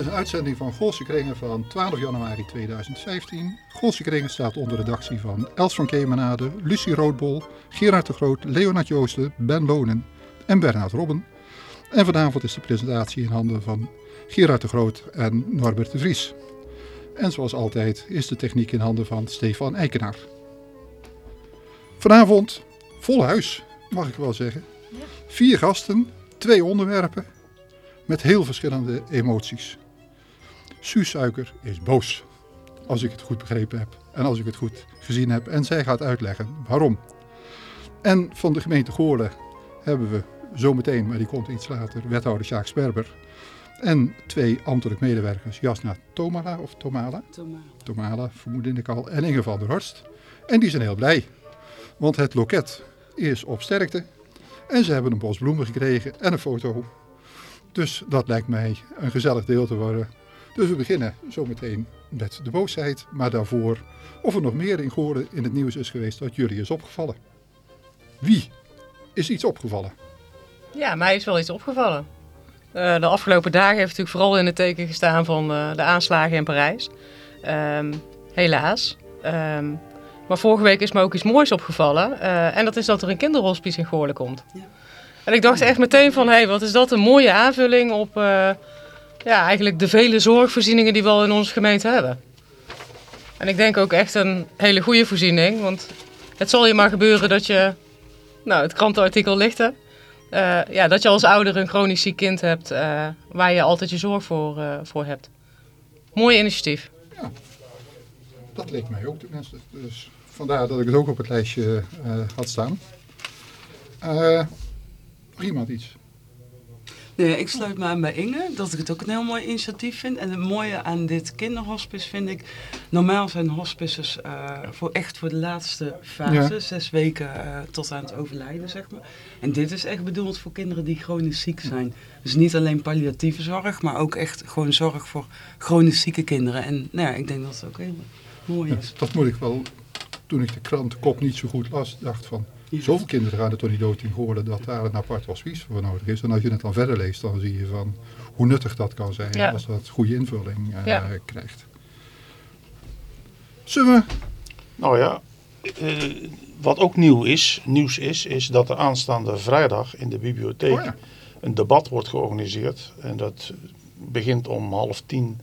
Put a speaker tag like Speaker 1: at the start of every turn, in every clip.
Speaker 1: Dit is een uitzending van Golse Kringen van 12 januari 2015. Golse Kringen staat onder redactie van Els van Kemenade, Lucie Roodbol, Gerard de Groot, Leonard Joosten, Ben Lonen en Bernard Robben. En vanavond is de presentatie in handen van Gerard de Groot en Norbert de Vries. En zoals altijd is de techniek in handen van Stefan Eikenaar. Vanavond vol huis, mag ik wel zeggen. Vier gasten, twee onderwerpen met heel verschillende emoties. Suus Suiker is boos, als ik het goed begrepen heb en als ik het goed gezien heb. En zij gaat uitleggen waarom. En van de gemeente Goorlen hebben we zometeen, maar die komt iets later, wethouder Sjaak Sperber. En twee ambtelijk medewerkers, Jasna Tomala of Tomala?
Speaker 2: Tomala.
Speaker 1: Tomala, vermoedde ik al, en Inge van der Horst. En die zijn heel blij, want het loket is op sterkte. En ze hebben een bos bloemen gekregen en een foto. Dus dat lijkt mij een gezellig deel te worden. Dus we beginnen zometeen met de boosheid. Maar daarvoor of er nog meer in Goorden in het nieuws is geweest dat jullie is opgevallen. Wie is iets opgevallen?
Speaker 2: Ja, mij is wel iets opgevallen. Uh, de afgelopen dagen heeft natuurlijk vooral in het teken gestaan van uh, de aanslagen in Parijs. Um, helaas. Um, maar vorige week is me ook iets moois opgevallen. Uh, en dat is dat er een kinderhospice in Goorlen komt. Ja. En ik dacht echt meteen van, hé, hey, wat is dat een mooie aanvulling op ja, eigenlijk de vele zorgvoorzieningen die we al in onze gemeente hebben. En ik denk ook echt een hele goede voorziening. Want het zal je maar gebeuren dat je, nou het krantenartikel ligt er. Uh, ja, dat je als ouder een chronisch ziek kind hebt uh, waar je altijd je zorg voor, uh, voor hebt. Mooi initiatief.
Speaker 1: Ja, dat leek mij ook tenminste. Dus vandaar dat ik het ook op het lijstje had staan. nog iemand iets?
Speaker 3: Nee, ik sluit me aan bij Inge, dat ik het ook een heel mooi initiatief vind. En het mooie aan dit kinderhospice vind ik, normaal zijn hospices uh, voor echt voor de laatste fase, ja. zes weken uh, tot aan het overlijden, zeg maar. En dit is echt bedoeld voor kinderen die chronisch ziek zijn. Dus niet alleen palliatieve zorg, maar ook echt gewoon zorg voor chronisch zieke kinderen. En nou ja, ik denk dat het ook heel mooi is.
Speaker 1: Ja, dat moet ik wel, toen ik de krantenkop niet zo goed las, dacht van... Zoveel kinderen gaan er toch niet dood in geworden dat daar een apart hospice voor nodig is. En als je het dan verder leest, dan zie je van hoe nuttig dat kan zijn ja. als dat goede invulling uh, ja. krijgt. Zullen we...
Speaker 4: Nou ja, uh, wat ook nieuw is, nieuws is, is dat er aanstaande vrijdag in de bibliotheek oh een debat wordt georganiseerd. En dat begint om half tien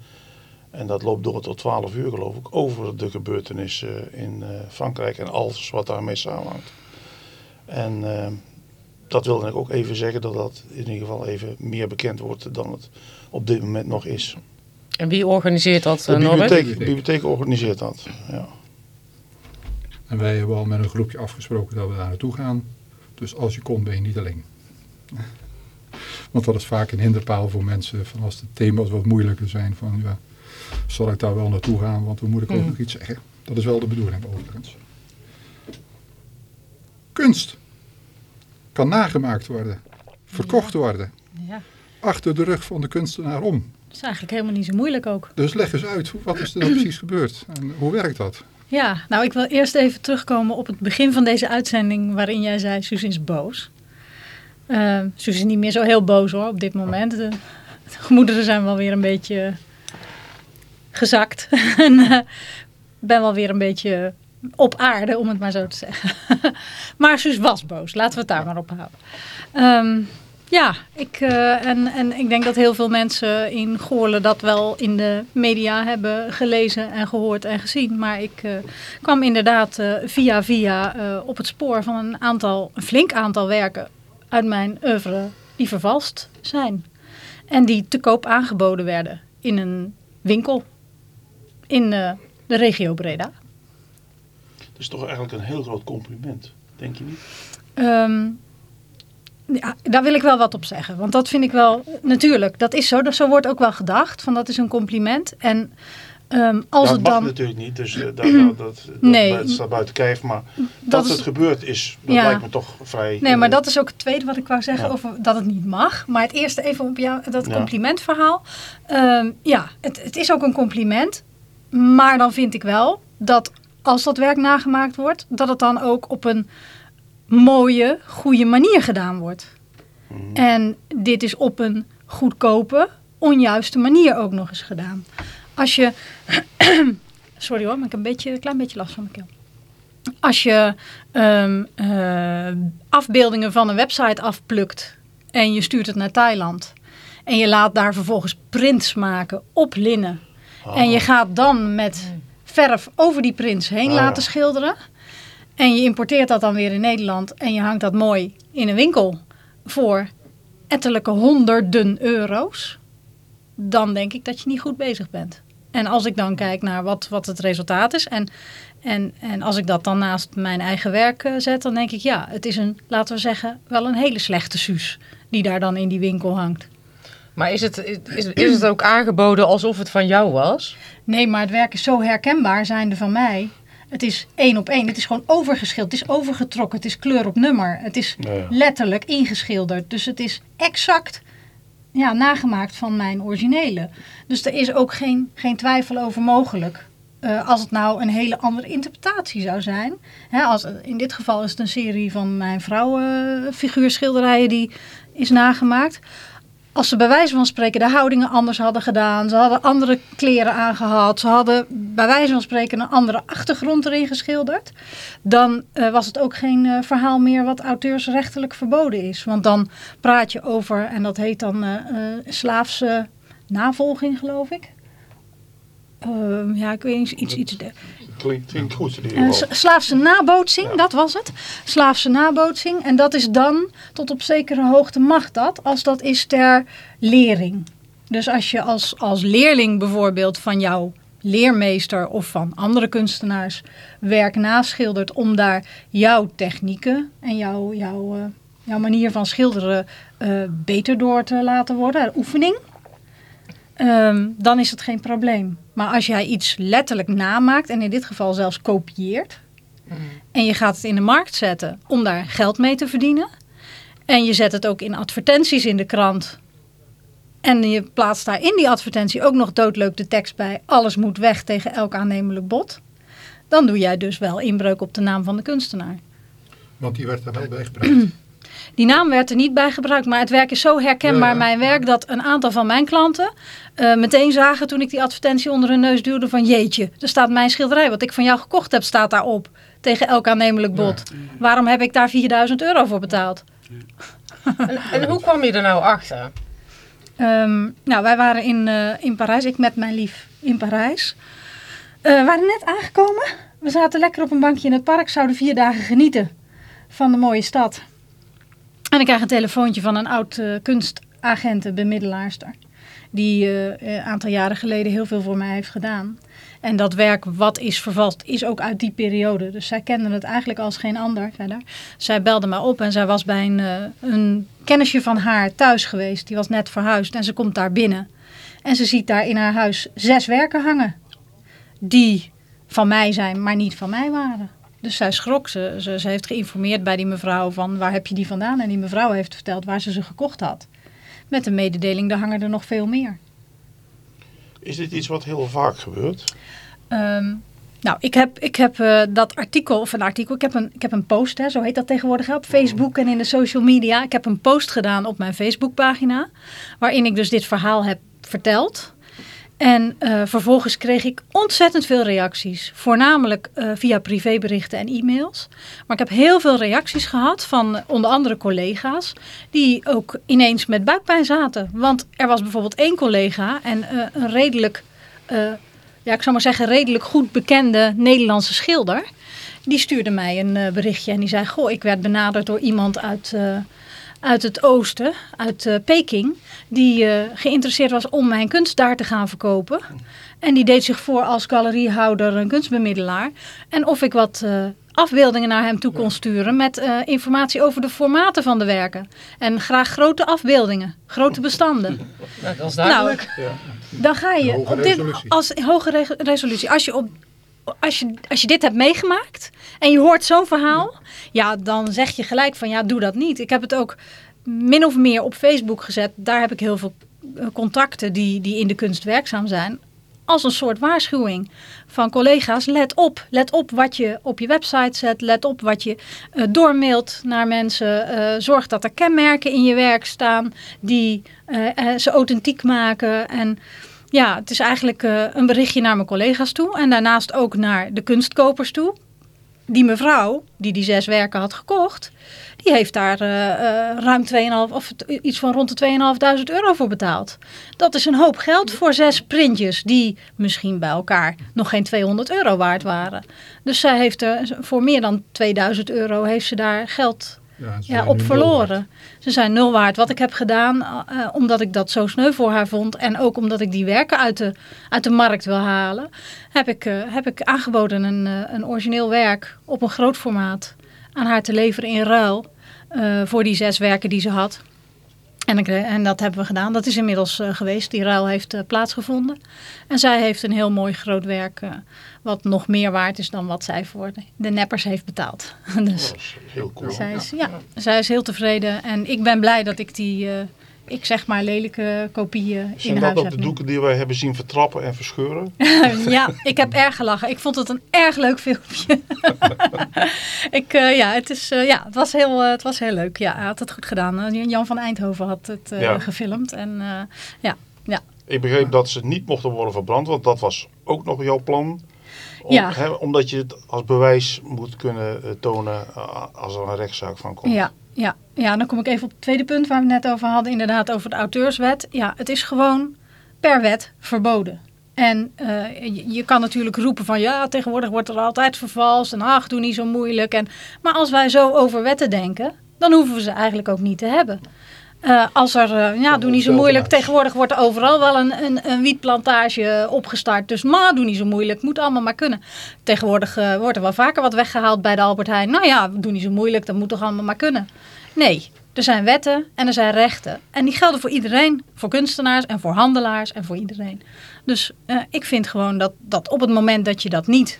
Speaker 4: en dat loopt door tot twaalf uur geloof ik, over de gebeurtenissen in uh, Frankrijk en alles wat daarmee samenhangt. En uh, dat wilde ik ook even zeggen, dat dat in ieder geval even meer bekend wordt dan het op dit moment nog is.
Speaker 2: En wie organiseert dat,
Speaker 4: de bibliotheek, de bibliotheek organiseert dat, ja.
Speaker 1: En wij hebben al met een groepje afgesproken dat we daar naartoe gaan. Dus als je komt ben je niet alleen. Want dat is vaak een hinderpaal voor mensen van als de thema's wat moeilijker zijn. Van ja, zal ik daar wel naartoe gaan, want dan moet ik ook mm. nog iets zeggen. Dat is wel de bedoeling overigens. Kunst kan nagemaakt worden, verkocht ja. worden.
Speaker 5: Ja.
Speaker 1: Achter de rug van de kunstenaar om.
Speaker 5: Dat is eigenlijk helemaal niet zo moeilijk ook.
Speaker 1: Dus leg eens uit, wat is er dan precies gebeurd en hoe werkt dat?
Speaker 5: Ja, nou ik wil eerst even terugkomen op het begin van deze uitzending waarin jij zei, Suus is boos. Uh, Suus is niet meer zo heel boos hoor op dit moment. De, de gemoederen zijn wel weer een beetje gezakt. en uh, ben wel weer een beetje op aarde, om het maar zo te zeggen. maar Suus was boos. Laten we het daar maar op houden. Um, ja, ik, uh, en, en ik denk dat heel veel mensen in Goorlen dat wel in de media hebben gelezen en gehoord en gezien. Maar ik uh, kwam inderdaad uh, via via op het spoor van een aantal, een flink aantal werken uit mijn oeuvre die vervalst zijn. En die te koop aangeboden werden in een winkel in de regio Breda.
Speaker 4: Dat is toch eigenlijk een heel groot compliment, denk je niet?
Speaker 5: Um, ja, daar wil ik wel wat op zeggen. Want dat vind ik wel, natuurlijk, dat is zo. Dat, zo wordt ook wel gedacht, van dat is een compliment. En um, als
Speaker 4: dat
Speaker 5: het
Speaker 4: mag
Speaker 5: dan...
Speaker 4: natuurlijk niet, dus uh, dat, dat, dat, nee, dat staat buiten kijf. Maar dat, dat het gebeurd is, dat ja. lijkt me toch vrij...
Speaker 5: Nee, maar dat is ook het tweede wat ik wou zeggen ja. over dat het niet mag. Maar het eerste even op jou, dat complimentverhaal. Um, ja, het, het is ook een compliment. Maar dan vind ik wel dat als dat werk nagemaakt wordt, dat het dan ook op een mooie, goede manier gedaan wordt.
Speaker 4: Mhm.
Speaker 5: En dit is op een goedkope, onjuiste manier ook nog eens gedaan. Als je, sorry hoor, maar ik heb een, beetje, een klein beetje last van mijn keel. Als je ehm, eh, afbeeldingen van een website afplukt en je stuurt het naar Thailand en je laat daar vervolgens prints maken op linnen en je gaat dan met verf over die prints heen
Speaker 4: Oh,
Speaker 5: laten
Speaker 4: ja.
Speaker 5: schilderen en je importeert dat dan weer in Nederland en je hangt dat mooi in een winkel voor ettelijke honderden euro's, dan denk ik dat je niet goed bezig bent. En als ik dan kijk naar wat, wat het resultaat is en, en, en als ik dat dan naast mijn eigen werk eh, zet, dan denk ik ja, het is een, laten we zeggen, wel een hele slechte suus die daar dan in die winkel hangt.
Speaker 2: Maar is het, is, is het ook aangeboden alsof het van jou was?
Speaker 5: Nee, maar het werk is zo herkenbaar zijnde van mij. Het is één op één. Het is gewoon overgeschild. Het is overgetrokken. Het is kleur op nummer. Het is
Speaker 4: ja.
Speaker 5: letterlijk ingeschilderd. Dus het is exact ja, nagemaakt van mijn originele. Dus er is ook geen, geen twijfel over mogelijk. Eh, als het nou een hele andere interpretatie zou zijn. Hè, als, in dit geval is het een serie van mijn vrouw figuurschilderijen die is nagemaakt. Als ze bij wijze van spreken de houdingen anders hadden gedaan. Ze hadden andere kleren aangehad. Ze hadden bij wijze van spreken een andere achtergrond erin geschilderd. Dan eh, was het ook geen eh, verhaal meer wat auteursrechtelijk verboden is. Want dan praat je over, en dat heet dan eh, slaafse navolging geloof ik. Ehm, ja, ik weet niet, iets, iets de-
Speaker 4: Klinkt, goed
Speaker 5: s- slaafse nabootsing, dat was het. Slaafse nabootsing. En dat is dan, tot op zekere hoogte mag dat, als dat is ter lering. Dus als je als, als leerling bijvoorbeeld van jouw leermeester of van andere kunstenaars werk naschildert om daar jouw technieken en jouw, jouw, eh, jouw manier van schilderen eh, beter door te laten worden, oefening, ehm, dan is het geen probleem. Maar als jij iets letterlijk namaakt en in dit geval zelfs kopieert en je gaat het in de markt zetten om daar geld mee te verdienen en je zet het ook in advertenties in de krant en je plaatst daar in die advertentie ook nog doodleuk de tekst bij alles moet weg tegen elk aannemelijk bod, dan doe jij dus wel inbreuk op de naam van de kunstenaar.
Speaker 1: Want die werd er wel bij gebruikt.
Speaker 5: Die naam werd er niet bij gebruikt, maar het werk is zo herkenbaar,
Speaker 1: Ja, ja.
Speaker 5: mijn werk, dat een aantal van mijn klanten eh, meteen zagen toen ik die advertentie onder hun neus duwde van jeetje, er staat mijn schilderij, wat ik van jou gekocht heb, staat daarop. Tegen elk aannemelijk bod. Waarom heb ik daar 4000 euro voor betaald?
Speaker 2: En, en hoe kwam je er nou achter?
Speaker 5: Ehm, nou, wij waren in, eh, in Parijs, ik met mijn lief in Parijs. Eh, we waren net aangekomen. We zaten lekker op een bankje in het park, zouden vier dagen genieten van de mooie stad. En ik krijg een telefoontje van een oud eh kunstagent, bemiddelaarster. Die eh, een aantal jaren geleden heel veel voor mij heeft gedaan. En dat werk wat is vervalst is ook uit die periode. Dus zij kende het eigenlijk als geen ander verder. Zij belde mij op en zij was bij een, eh, een kennisje van haar thuis geweest. Die was net verhuisd en ze komt daar binnen. En ze ziet daar in haar huis zes werken hangen. Die van mij zijn, maar niet van mij waren. Dus zij schrok. Ze, ze, ze heeft geïnformeerd bij die mevrouw van waar heb je die vandaan? En die mevrouw heeft verteld waar ze ze gekocht had. Met de mededeling, er hangen er nog veel meer.
Speaker 4: Is dit iets wat heel vaak gebeurt?
Speaker 5: Ehm, nou, ik heb, ik heb eh, dat artikel, of een artikel, ik heb een, ik heb een post, hè, zo heet dat tegenwoordig, hè, op Facebook en in de social media. Ik heb een post gedaan op mijn Facebookpagina, waarin ik dus dit verhaal heb verteld. En eh, vervolgens kreeg ik ontzettend veel reacties, voornamelijk eh, via privéberichten en e-mails. Maar ik heb heel veel reacties gehad van eh, onder andere collega's, die ook ineens met buikpijn zaten. Want er was bijvoorbeeld één collega en een redelijk... ja, ik zou maar zeggen, redelijk goed bekende Nederlandse schilder. Die stuurde mij een berichtje en die zei: Goh, ik werd benaderd door iemand uit, uit het oosten, uit eh, Peking. Die eh, geïnteresseerd was om mijn kunst daar te gaan verkopen. En die deed zich voor als galeriehouder, een kunstbemiddelaar. En of ik wat eh, afbeeldingen naar hem toe kon sturen met eh, informatie over de formaten van de werken. En graag grote afbeeldingen, grote bestanden.
Speaker 2: Nou, dat is
Speaker 5: Nou,
Speaker 2: duidelijk.
Speaker 5: dan ga je op dit, als hoge re- resolutie. Als je, op, als, je, als je dit hebt meegemaakt en je hoort zo'n verhaal, ja, dan zeg je gelijk van ja, doe dat niet. Ik heb het ook min of meer op Facebook gezet. Daar heb ik heel veel eh, contacten die, die in de kunst werkzaam zijn. als een soort waarschuwing van collega's. Let op, let op wat je op je website zet. Let op wat je uh, naar mensen. Uh, zorg dat er kenmerken in je werk staan die ze authentiek maken. En ja, het is eigenlijk een berichtje naar mijn collega's toe. En daarnaast ook naar de kunstkopers toe. Die mevrouw, die die zes werken had gekocht die heeft daar uh, uh, ruim 2,5 of iets van rond de 2.500 euro voor betaald. Dat is een hoop geld voor zes printjes die misschien bij elkaar nog geen 200 euro waard waren. Dus zij heeft er voor meer dan 2000 euro heeft ze daar geld ja, ja, op verloren. Ze zijn nul waard. Wat ik heb gedaan, uh, omdat ik dat zo sneu voor haar vond... en ook omdat ik die werken uit de, uit de markt wil halen... heb ik, uh, heb ik aangeboden een, uh, een origineel werk op een groot formaat aan haar te leveren in ruil voor die zes werken die ze had. En, en, dat hebben we gedaan. Dat is inmiddels uh, geweest. Die ruil heeft uh, plaatsgevonden. En zij heeft een heel mooi groot werk. wat nog meer waard is dan wat zij voor de, de neppers heeft betaald. dus,
Speaker 4: dat is heel cool.
Speaker 5: Zij is, ja, zij is heel tevreden. En ik ben blij dat ik die ik zeg maar lelijke kopieën
Speaker 4: Zijn
Speaker 5: in
Speaker 4: dat
Speaker 5: huis
Speaker 4: ook de doeken die wij hebben zien vertrappen en verscheuren?
Speaker 5: ja, ik heb erg gelachen. Ik vond het een erg leuk filmpje. ik, uh, ja, het, is, uh, ja, het, was heel, uh, het was heel leuk. Ja, hij had het goed gedaan. Jan van Eindhoven had het ja. gefilmd. En ja, ja.
Speaker 4: Ik begreep dat ze niet mochten worden verbrand, want dat was ook nog jouw plan. Om,
Speaker 5: Ja.
Speaker 4: omdat je het als bewijs moet kunnen tonen als er een rechtszaak van komt.
Speaker 5: Ja, ja, ja, dan kom ik even op het tweede punt waar we het net over hadden. Inderdaad, over de auteurswet. Ja, het is gewoon per wet verboden. En uh, je, kan natuurlijk roepen van ja, tegenwoordig wordt er altijd vervalst. En ach, doe niet zo moeilijk. En, maar als wij zo over wetten denken, dan hoeven we ze eigenlijk ook niet te hebben. Uh, als er, uh, ja, doe niet zo moeilijk. Tegenwoordig wordt er overal wel een, een, een wietplantage opgestart. Dus maar, doe niet zo moeilijk. Moet allemaal maar kunnen. Tegenwoordig uh, wordt er wel vaker wat weggehaald bij de Albert Heijn. Nou ja, doe niet zo moeilijk. Dat moet toch allemaal maar kunnen. Nee, er zijn wetten en er zijn rechten. En die gelden voor iedereen. Voor kunstenaars en voor handelaars en voor iedereen. Dus ik vind gewoon dat, dat op het moment dat je dat niet,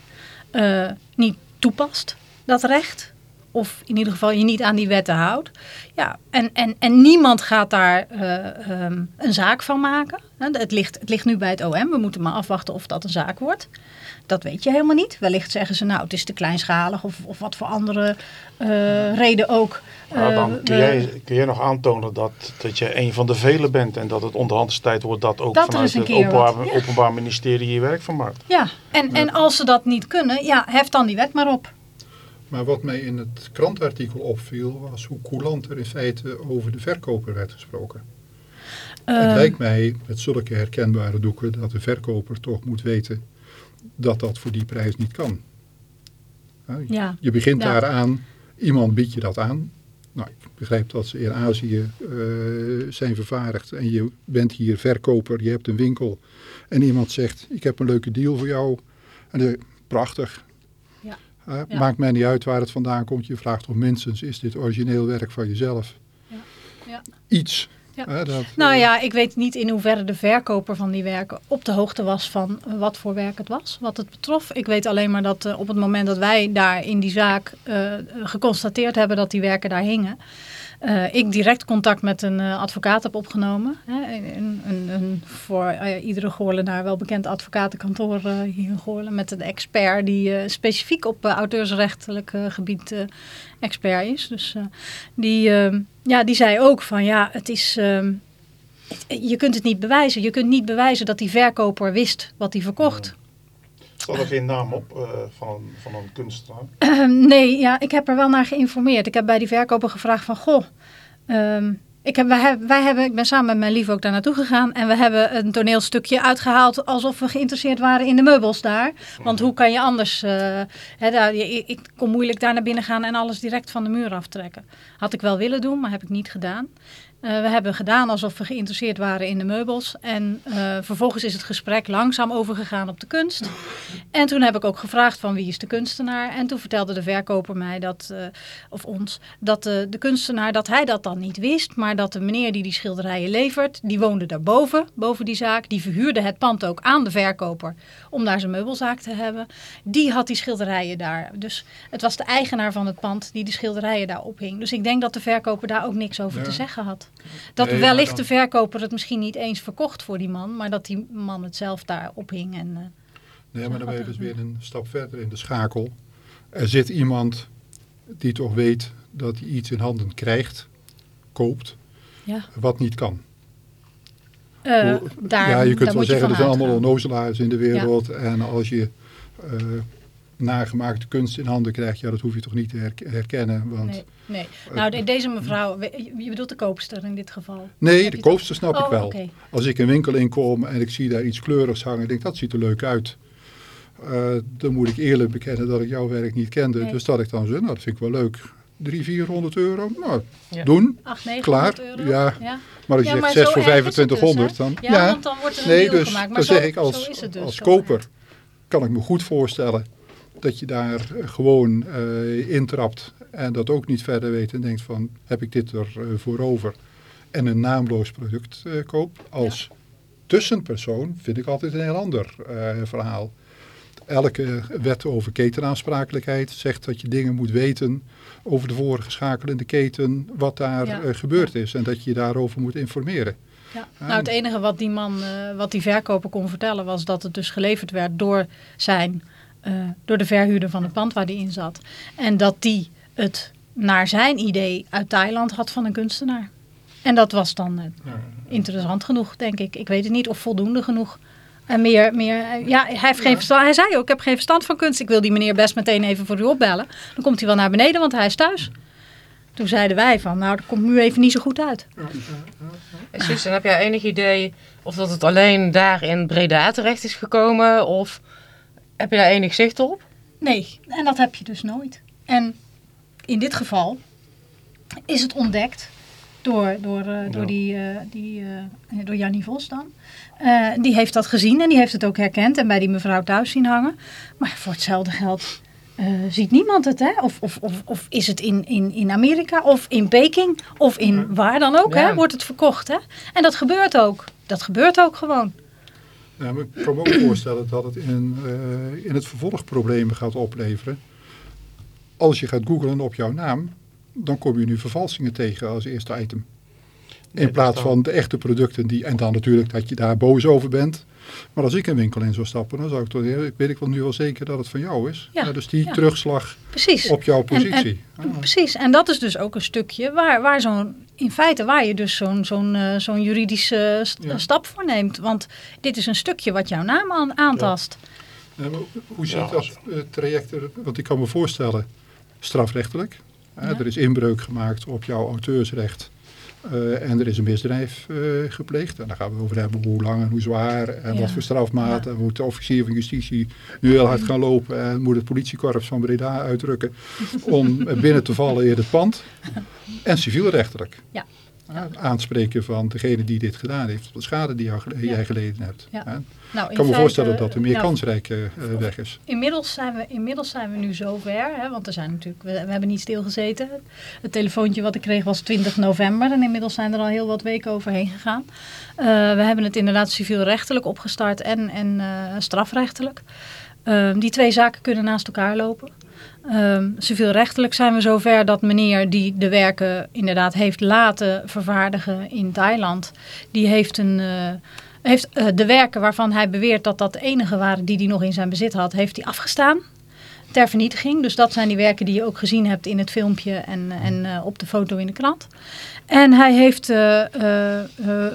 Speaker 5: niet toepast, dat recht of in ieder geval je niet aan die wetten houdt. Ja, en, en, en niemand gaat daar uh, um, een zaak van maken. Het ligt, het ligt nu bij het OM. We moeten maar afwachten of dat een zaak wordt. Dat weet je helemaal niet. Wellicht zeggen ze nou het is te kleinschalig of, of wat voor andere uh, reden ook.
Speaker 4: Nou, dan kun, jij, kun jij nog aantonen dat, dat je een van de velen bent en dat het onderhands tijd wordt dat ook
Speaker 5: dat
Speaker 4: vanuit het openbaar, ja. openbaar, ministerie je werk van maakt.
Speaker 5: Ja, en, en als ze dat niet kunnen, ja, hef dan die wet maar op.
Speaker 1: Maar wat mij in het krantartikel opviel, was hoe coulant er in feite over de verkoper werd gesproken. Uh, het lijkt mij, met zulke herkenbare doeken, dat de verkoper toch moet weten dat dat voor die prijs niet kan. Ja. Je begint
Speaker 5: ja.
Speaker 1: daar aan, iemand biedt je dat aan. Nou, ik begrijp dat ze in Azië uh, zijn vervaardigd en je bent hier verkoper, je hebt een winkel. En iemand zegt, ik heb een leuke deal voor jou. En de, prachtig, uh, ja. Maakt mij niet uit waar het vandaan komt. Je vraagt toch minstens, is dit origineel werk van jezelf?
Speaker 5: Ja. Ja.
Speaker 1: Iets. Uh, dat,
Speaker 5: nou ja, ik weet niet in hoeverre de verkoper van die werken op de hoogte was van wat voor werk het was, wat het betrof. Ik weet alleen maar dat op het moment dat wij daar in die zaak geconstateerd hebben dat die werken daar hingen, uh, ik direct contact met een uh, advocaat heb opgenomen. Hè, een, een, een, voor uh, iedere Goorlenaar wel bekend advocatenkantoor hier in Goorlen. Met een expert die specifiek op auteursrechtelijk gebied expert is. Dus die, ja, die zei ook van ja, het is... je kunt het niet bewijzen. Je kunt niet bewijzen dat die verkoper wist wat hij verkocht.
Speaker 4: Staat er geen naam op uh, van, van een kunstenaar?
Speaker 5: Uh, nee, ja, ik heb er wel naar geïnformeerd. Ik heb bij die verkoper gevraagd van, goh, um, ik, heb, wij, hebben, ik ben samen met mijn lief ook daar naartoe gegaan. En we hebben een toneelstukje uitgehaald alsof we geïnteresseerd waren in de meubels daar. Want hoe kan je anders, hè, daar, ik, ik kon moeilijk daar naar binnen gaan en alles direct van de muur aftrekken. Had ik wel willen doen, maar heb ik niet gedaan. Uh, we hebben gedaan alsof we geïnteresseerd waren in de meubels. En uh, vervolgens is het gesprek langzaam overgegaan op de kunst. En toen heb ik ook gevraagd van wie is de kunstenaar. En toen vertelde de verkoper mij, dat, uh, of ons, dat de, de kunstenaar dat hij dat dan niet wist. Maar dat de meneer die die schilderijen levert, die woonde daarboven, boven die zaak. Die verhuurde het pand ook aan de verkoper om daar zijn meubelzaak te hebben. Die had die schilderijen daar. Dus het was de eigenaar van het pand die de schilderijen daar ophing. Dus ik denk dat de verkoper daar ook niks over ja. te zeggen had. Dat
Speaker 1: Nee,
Speaker 5: wellicht
Speaker 1: dan-
Speaker 5: de verkoper het misschien niet eens verkocht voor die man, maar dat die man het zelf daar ophing. En, eh,
Speaker 1: Nee, maar dan ben je dus weer een stap verder in de schakel. Er zit iemand die toch weet dat hij iets in handen krijgt, koopt,
Speaker 5: ja.
Speaker 1: wat niet kan.
Speaker 5: Eh, daar,
Speaker 1: ja, je kunt wel zeggen, er zijn allemaal onnozelaars in de wereld. En als je eh, nagemaakte kunst in handen krijgt, ja, dat hoef je toch niet te herk- herkennen. Want,
Speaker 5: Nee, nee. Nou, de- deze mevrouw, je bedoelt de koopster in dit geval?
Speaker 1: Nee,
Speaker 5: Heb
Speaker 1: de koopster snap
Speaker 5: Oh,
Speaker 1: ik wel.
Speaker 5: oké.
Speaker 1: Als ik een winkel inkom en ik zie daar iets kleurigs hangen, ik denk dat ziet er leuk uit. Eh, dan moet ik eerlijk bekennen dat ik jouw werk niet kende.
Speaker 5: Nee.
Speaker 1: Dus dat ik dan zeg, nou dat vind ik wel leuk. 300, 400 euro, nou
Speaker 2: Ja.
Speaker 1: doen.
Speaker 5: 8, 900
Speaker 1: Klaar,
Speaker 5: euro?
Speaker 1: ja.
Speaker 5: ja.
Speaker 1: Maar als je
Speaker 5: Ja,
Speaker 1: zegt 6
Speaker 5: zo
Speaker 1: voor
Speaker 5: erg is het
Speaker 1: 2500,
Speaker 5: dus,
Speaker 1: dan...
Speaker 5: Ja, want dan wordt er een
Speaker 1: nee,
Speaker 5: deal
Speaker 1: dus
Speaker 5: gemaakt. Maar
Speaker 1: dan
Speaker 5: zo-
Speaker 1: zeg ik
Speaker 5: zo
Speaker 1: als,
Speaker 5: is het dus,
Speaker 1: als
Speaker 5: zo
Speaker 1: koper, kan ik me goed voorstellen dat je daar eh, gewoon eh, intrapt en dat ook niet verder weet en denkt van, heb ik dit er eh, voor over? En een naamloos product eh koop. Als tussenpersoon vind ik altijd een heel ander verhaal. Elke wet over ketenaansprakelijkheid zegt dat je dingen moet weten over de vorige schakel in de keten, wat daar
Speaker 5: Ja.
Speaker 1: gebeurd is en dat je je daarover moet informeren.
Speaker 5: Ja. Nou, het enige wat die man, wat die verkoper kon vertellen, was dat het dus geleverd werd door zijn, eh, door de verhuurder van het pand waar die in zat. En dat die het naar zijn idee uit Thailand had van een kunstenaar. En dat was dan eh, interessant genoeg, denk ik. Ik weet het niet, of voldoende genoeg. En meer, meer eh, ja, hij, heeft geen verstand, hij zei ook, ik heb geen verstand van kunst. Ik wil die meneer best meteen even voor u opbellen. Dan komt hij wel naar beneden, want hij is thuis. Toen zeiden wij van, nou, dat komt nu even niet zo goed uit.
Speaker 2: En Susan, heb jij enig idee of dat het alleen daar in Breda terecht is gekomen? Of heb je daar enig zicht op?
Speaker 5: Nee, en dat heb je dus nooit. En in dit geval is het ontdekt door, door, eh, door, die, eh, die, eh, door Jannie Vos dan. Die heeft dat gezien en die heeft het ook herkend en bij die mevrouw thuis zien hangen. Maar voor hetzelfde geld ziet niemand het, hè? Of, of, of, of is het in, in, in Amerika of in Peking of in waar dan ook,
Speaker 2: Ja.
Speaker 5: hè? Wordt het verkocht, hè? En dat gebeurt ook. Dat gebeurt ook gewoon.
Speaker 1: Ja, maar ik kan me ook voorstellen dat het in, eh, in het vervolg problemen gaat opleveren. Als je gaat googlen op jouw naam, dan kom je nu vervalsingen tegen als eerste item. In
Speaker 4: Nee,
Speaker 1: plaats van de echte producten die, en dan natuurlijk dat je daar boos over bent. Maar als ik een winkel in zou stappen, dan zou ik toch, ik weet ik wel nu wel zeker dat het van jou is.
Speaker 5: Ja,
Speaker 1: Ja, dus die
Speaker 5: ja.
Speaker 1: terugslag
Speaker 5: Precies.
Speaker 1: op jouw
Speaker 5: En- en-
Speaker 1: positie. Ah.
Speaker 5: Precies, en dat is dus ook een stukje waar, waar zo'n, in feite waar je dus zo'n, zo'n, eh, zo'n juridische st-
Speaker 1: Ja.
Speaker 5: stap voor neemt. Want dit is een stukje wat jouw naam aan, aantast.
Speaker 1: Ja, hoe ziet
Speaker 4: Ja,
Speaker 1: dat eh, traject er? Want ik kan me voorstellen, strafrechtelijk. hè. Er is inbreuk gemaakt op jouw auteursrecht. Eh, en er is een misdrijf eh, gepleegd. En daar gaan we over hebben hoe lang en hoe zwaar. En
Speaker 5: Ja.
Speaker 1: wat voor strafmaat.
Speaker 5: Ja.
Speaker 1: En moet de officier van justitie nu heel hard gaan lopen. En moet het politiekorps van Breda uitdrukken. om binnen te vallen in het pand. En civielrechtelijk.
Speaker 5: Ja.
Speaker 1: Aanspreken van degene die dit gedaan heeft. De schade die jij geleden hebt.
Speaker 5: Ja. Nou,
Speaker 1: Ik kan me voorstellen dat er meer
Speaker 5: nou,
Speaker 1: kansrijke eh, weg is.
Speaker 5: Inmiddels zijn, we, inmiddels zijn we nu zover, hè, want er zijn natuurlijk, we, we hebben niet stilgezeten. Het telefoontje wat ik kreeg was 20 november en inmiddels zijn er al heel wat weken overheen gegaan. Eh, we hebben het inderdaad civielrechtelijk opgestart en, en eh, strafrechtelijk. Ehm, die twee zaken kunnen naast elkaar lopen. Ehm civielrechtelijk zijn we zover dat meneer die de werken inderdaad heeft laten vervaardigen in Thailand, die heeft een... eh, heeft eh, de werken waarvan hij beweert dat dat de enige waren die hij nog in zijn bezit had, heeft hij afgestaan ter vernietiging. Dus dat zijn die werken die je ook gezien hebt in het filmpje en, en eh, op de foto in de krant. En hij heeft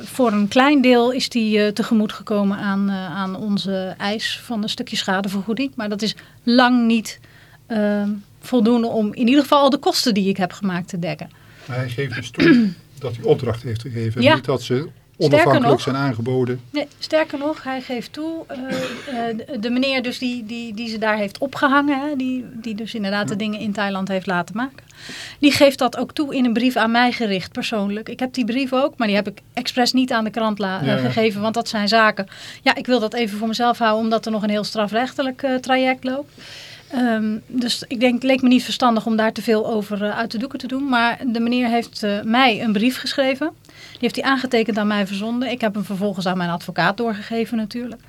Speaker 5: voor een klein deel is eh, tegemoet gekomen aan, aan onze eis van een stukje schadevergoeding. Maar dat is lang niet eh, voldoende om in ieder geval al de kosten die ik heb gemaakt te dekken.
Speaker 1: Maar hij geeft dus toe dat hij opdracht heeft gegeven. en
Speaker 5: Ja.
Speaker 1: Niet dat ze onafhankelijk
Speaker 5: nog-
Speaker 1: zijn aangeboden.
Speaker 5: Nee, sterker nog, hij geeft toe, eh, eh, de- meneer dus die, die, die ze daar heeft opgehangen, hè, die, die dus inderdaad de dingen in Thailand heeft laten maken, die geeft dat ook toe in een brief aan mij gericht persoonlijk. Ik heb die brief ook, maar die heb ik expres niet aan de krant la-
Speaker 1: Ja, ja.
Speaker 5: gegeven, want dat zijn zaken. Ja, ik wil dat even voor mezelf houden, omdat er nog een heel strafrechtelijk eh, traject loopt. Ehm, dus ik denk, het leek me niet verstandig om daar te veel over eh, uit de doeken te doen. Maar de meneer heeft eh, mij een brief geschreven. Die heeft hij aangetekend aan mij verzonden. Ik heb hem vervolgens aan mijn advocaat doorgegeven natuurlijk.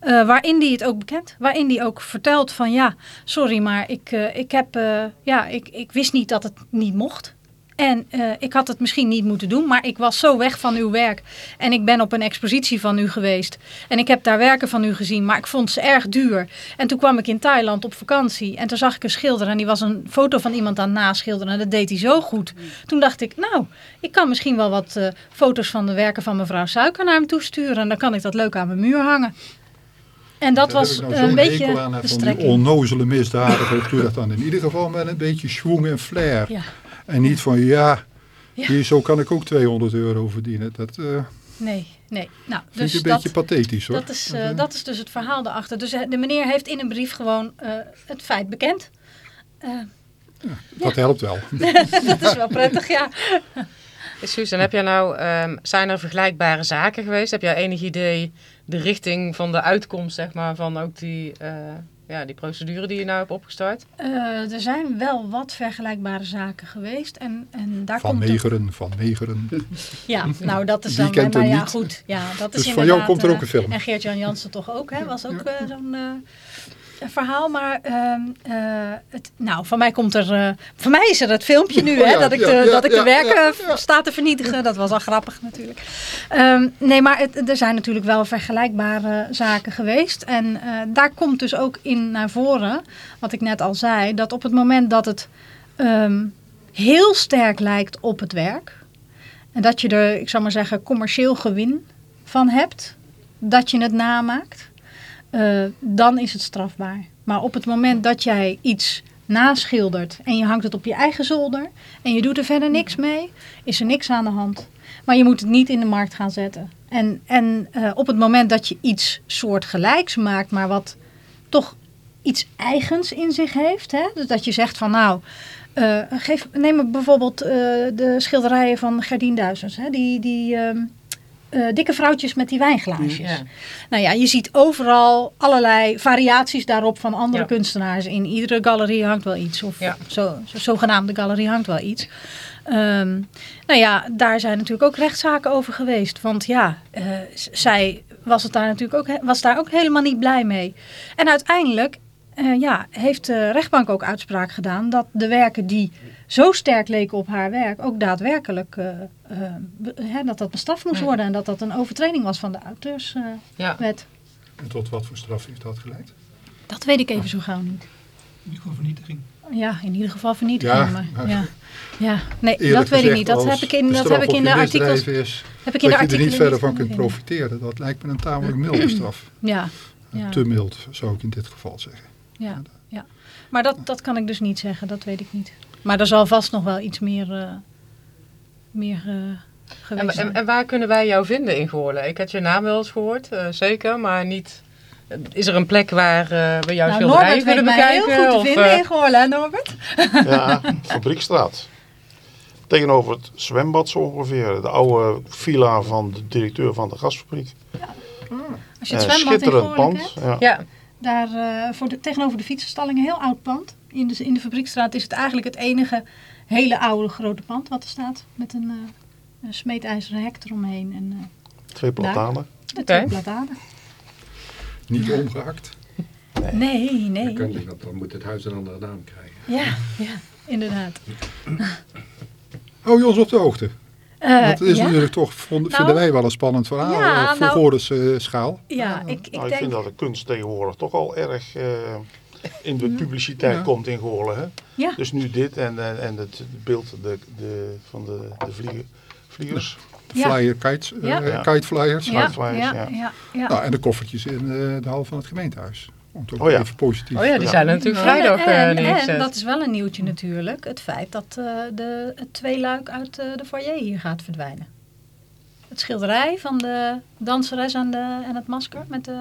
Speaker 5: Eh, waarin die het ook bekent. Waarin die ook vertelt van ja, sorry, maar ik, ik, heb, ja, ik, ik wist niet dat het niet mocht. En eh, ik had het misschien niet moeten doen, maar ik was zo weg van uw werk. En ik ben op een expositie van u geweest. En ik heb daar werken van u gezien, maar ik vond ze erg duur. En toen kwam ik in Thailand op vakantie. En toen zag ik een schilder en die was een foto van iemand aan het naschilderen. En dat deed hij zo goed. Toen dacht ik, nou, ik kan misschien wel wat uh, foto's van de werken van mevrouw Suiker naar hem toesturen. En dan kan ik dat leuk aan mijn muur hangen. En dat was
Speaker 1: nou
Speaker 5: een beetje de
Speaker 1: die
Speaker 5: strekking.
Speaker 1: onnozele misdadiger. Doe dat dan in ieder geval met een beetje schwung en flair.
Speaker 5: Ja.
Speaker 1: En niet van ja,
Speaker 5: Ja.
Speaker 1: hier, zo kan ik ook 200 euro verdienen. Dat eh,
Speaker 5: Nee, nee. Nou,
Speaker 1: vind
Speaker 5: dus
Speaker 1: ik een
Speaker 5: dat,
Speaker 1: beetje pathetisch hoor.
Speaker 5: dat, is, eh, dat is dus het verhaal daarachter. Dus eh, de meneer heeft in een brief gewoon eh, het feit bekend. Eh,
Speaker 1: Dat helpt wel.
Speaker 5: dat is wel prettig, ja.
Speaker 2: Suus, en heb jij nou, ehm, zijn er vergelijkbare zaken geweest? Heb jij enig idee de richting van de uitkomst, zeg maar, van ook die, eh, ja, die procedure die je nou hebt opgestart?
Speaker 5: Eh, er zijn wel wat vergelijkbare zaken geweest. En, en daar
Speaker 1: Van
Speaker 5: komt het-
Speaker 1: negeren, van negeren.
Speaker 5: Ja, nou dat is dan...
Speaker 1: kent
Speaker 5: maar
Speaker 1: hem
Speaker 5: ja, goed. Ja, dat
Speaker 1: Dus
Speaker 5: is
Speaker 1: van jou
Speaker 5: inderdaad,
Speaker 1: komt er ook
Speaker 5: eh,
Speaker 1: een film.
Speaker 5: En Geert-Jan Jansen toch ook, hè? Was ook eh, zo'n eh, verhaal. Maar ehm, eh, het, nou, van mij komt er... eh, voor mij is er het filmpje nu,
Speaker 1: Oh
Speaker 5: hè?
Speaker 1: ja,
Speaker 5: dat ik de,
Speaker 1: ja,
Speaker 5: dat ik de werken sta te vernietigen. Dat was al grappig natuurlijk. Ehm, nee, maar het, er zijn natuurlijk wel vergelijkbare zaken geweest. En eh, daar komt dus ook in naar voren, wat ik net al zei... dat op het moment dat het ehm, heel sterk lijkt op het werk... En dat je er, ik zou maar zeggen, commercieel gewin van hebt. Dat je het namaakt. Eh, dan is het strafbaar. Maar op het moment dat jij iets naschildert en je hangt het op je eigen zolder en je doet er verder niks mee, is er niks aan de hand. Maar je moet het niet in de markt gaan zetten. En, en eh, op het moment dat je iets soortgelijks maakt, maar wat toch iets eigens in zich heeft. Hè? Dus dat je zegt van nou, eh, geef, neem bijvoorbeeld de schilderijen van Gerdien Duizens. Hè? Die, die ehm, eh, dikke vrouwtjes met die wijnglaasjes.
Speaker 2: Ja.
Speaker 5: Nou ja, je ziet overal allerlei variaties daarop van andere
Speaker 2: Ja.
Speaker 5: kunstenaars. In iedere galerie hangt wel iets. Of
Speaker 2: Ja.
Speaker 5: zo, zo, zogenaamde galerie hangt wel iets. Ehm, nou ja, daar zijn natuurlijk ook rechtszaken over geweest. Want ja, eh, zij was, het daar natuurlijk ook, was daar ook helemaal niet blij mee. En uiteindelijk eh, ja, heeft de rechtbank ook uitspraak gedaan dat de werken die zo sterk leken op haar werk ook daadwerkelijk hè, dat dat bestraft moest
Speaker 2: Ja.
Speaker 5: worden en dat dat een overtreding was van de auteurswet.
Speaker 2: Ja.
Speaker 1: En tot wat voor straf heeft dat geleid?
Speaker 5: dat weet ik even zo gauw niet.
Speaker 6: In ieder geval vernietiging.
Speaker 5: Ja, in ieder geval vernietiging.
Speaker 1: Ja,
Speaker 5: maar, ja. ja, nee,
Speaker 1: Eerlijk
Speaker 5: dat weet ik niet. Dat heb ik in,
Speaker 1: de
Speaker 5: dat heb ik in de artikels.
Speaker 1: is
Speaker 5: Heb ik in de
Speaker 1: dat je er
Speaker 5: artikelen
Speaker 1: niet verder van
Speaker 5: kunnen
Speaker 1: kunt profiteren. Dat lijkt me een tamelijk milde straf.
Speaker 5: Ja, ja,
Speaker 1: Te mild, zou ik in dit geval zeggen.
Speaker 5: ja, ja. Maar dat, dat kan ik dus niet zeggen, dat weet ik niet. Maar er zal vast nog wel iets meer, eh, meer eh, geweest
Speaker 2: En, en, waar kunnen wij jou vinden in Goorlen? Ik had je naam wel eens gehoord, eh, zeker, maar niet... Is er een plek waar eh, we jouw
Speaker 5: Nou,
Speaker 2: schilderijen
Speaker 5: Norbert weet
Speaker 2: kunnen bekijken?
Speaker 5: heel goed te vinden
Speaker 2: eh,
Speaker 5: in Goorlen, hè Norbert?
Speaker 4: Ja, Fabriekstraat. Tegenover het zwembad zo ongeveer. De oude villa van de directeur van de gasfabriek.
Speaker 5: Als je het
Speaker 4: Eh,
Speaker 5: zwembad in
Speaker 4: schitterend
Speaker 5: Goorlen
Speaker 4: pand.
Speaker 5: hebt,
Speaker 4: Ja.
Speaker 2: ja,
Speaker 5: daar eh, voor de, tegenover de fietsenstalling een heel oud pand. In de, in de fabriekstraat is het eigenlijk het enige hele oude grote pand wat er staat. Met een, eh, een smeedijzeren hek eromheen en eh,
Speaker 4: Twee platanen.
Speaker 5: de twee platanen.
Speaker 1: Niet omgehakt.
Speaker 5: Nee, nee.
Speaker 6: Dat kan niet, want dan moet het huis een andere naam krijgen.
Speaker 5: Ja, ja, inderdaad.
Speaker 1: Hou je ons op de hoogte?
Speaker 5: Eh,
Speaker 1: Want het is
Speaker 5: ja,
Speaker 1: natuurlijk toch, vonden,
Speaker 5: Nou,
Speaker 1: vinden wij wel een spannend verhaal.
Speaker 5: ja,
Speaker 1: voor
Speaker 5: nou-
Speaker 1: schaal.
Speaker 5: ja, ik, ik
Speaker 4: Nou, ik
Speaker 5: denk...
Speaker 4: vind dat de kunst tegenwoordig toch al erg eh, in de publiciteit
Speaker 1: Ja.
Speaker 4: komt in Goorlen. Hè?
Speaker 5: Ja.
Speaker 4: Dus nu dit en, en, en het beeld de, de, van de, de vliegen, vliegers.
Speaker 1: De
Speaker 5: Ja.
Speaker 1: flyer kites, eh,
Speaker 5: Ja.
Speaker 4: Ja.
Speaker 1: kiteflyers.
Speaker 5: ja,
Speaker 4: Flyers,
Speaker 5: ja,
Speaker 4: ja.
Speaker 5: ja, ja.
Speaker 1: Nou, en de koffertjes in eh, de hal van het gemeentehuis. Om het ook
Speaker 4: Oh ja.
Speaker 1: even positief
Speaker 2: oh ja, die zijn er natuurlijk vrijdag eh,
Speaker 5: en, en,
Speaker 2: neergezet.
Speaker 5: dat is wel een nieuwtje natuurlijk. Het feit dat eh, de, het tweeluik uit eh, de foyer hier gaat verdwijnen. Het schilderij van de danseres en, de, en het masker met de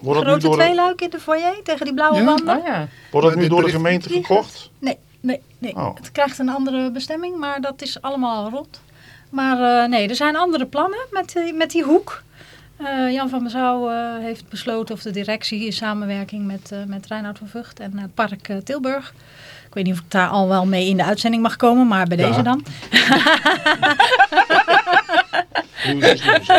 Speaker 4: Wordt
Speaker 5: grote
Speaker 4: door
Speaker 5: tweeluik in de foyer tegen die blauwe
Speaker 1: Ja?
Speaker 5: wanden.
Speaker 2: Oh ja.
Speaker 4: wordt het
Speaker 1: Ja,
Speaker 4: nu door de gemeente
Speaker 5: Die
Speaker 4: verkocht?
Speaker 5: Nee, nee, nee.
Speaker 4: Oh.
Speaker 5: Het krijgt een andere bestemming, maar dat is allemaal rond. Maar eh, nee, er zijn andere plannen met, die- met die hoek. Eh, Jan van Mezouw eh, heeft besloten, of de directie in samenwerking met, eh met Reinoud van Vught en het Park Tilburg. Ik weet niet of ik daar al wel mee in de uitzending mag komen, maar bij
Speaker 1: Ja.
Speaker 5: deze dan.
Speaker 4: Nieuws is nieuws. hè.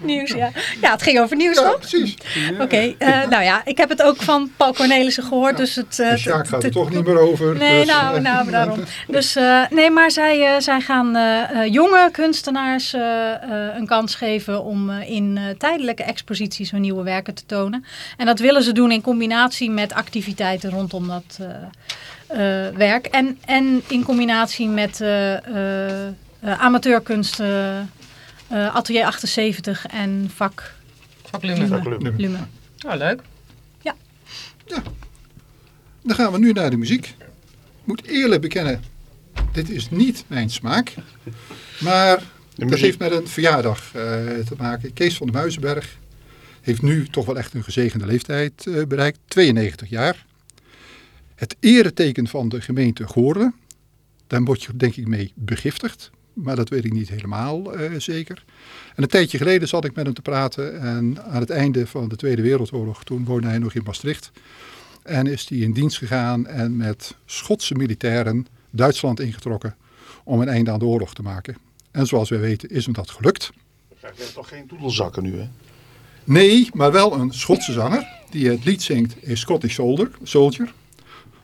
Speaker 5: Nieuws, ja. Ja, het ging over nieuws,
Speaker 1: Ja,
Speaker 5: toch?
Speaker 1: precies.
Speaker 5: Oké, eh, nou ja, ik heb het ook van Paul Cornelissen gehoord. Dus het, eh,
Speaker 1: Sjaak gaat er toch niet meer over.
Speaker 5: Nee,
Speaker 1: dus,
Speaker 5: nou,
Speaker 1: eh,
Speaker 5: nou, daarom. Dus nee, maar zij, zij gaan jonge kunstenaars een kans geven om in tijdelijke exposities hun nieuwe werken te tonen. En dat willen ze doen in combinatie met activiteiten rondom dat werk. En, en in combinatie met amateurkunst eh, eh, Atelier 78 en vak
Speaker 2: Vaklumen.
Speaker 4: Dat klopt.
Speaker 5: Lume.
Speaker 2: Oh, leuk.
Speaker 1: Dan gaan we nu naar de muziek. Ik moet eerlijk bekennen, dit is niet mijn smaak. Maar dat heeft met een verjaardag eh, te maken. Kees van de Muizenberg heeft nu toch wel echt een gezegende leeftijd eh, bereikt. 92 jaar. Het ereteken van de gemeente Goorlen. Daar word je denk ik mee begiftigd. Maar dat weet ik niet helemaal eh, zeker. En een tijdje geleden zat ik met hem te praten. En aan het einde van de Tweede Wereldoorlog, toen woonde hij nog in Maastricht. En is hij in dienst gegaan en met Schotse militairen Duitsland ingetrokken om een einde aan de oorlog te maken. En zoals wij weten is hem dat gelukt.
Speaker 4: Je hebt toch geen toedelzakken nu, hè?
Speaker 1: Nee, maar wel een Schotse zanger die het lied zingt A Scottish Soldier, Soldier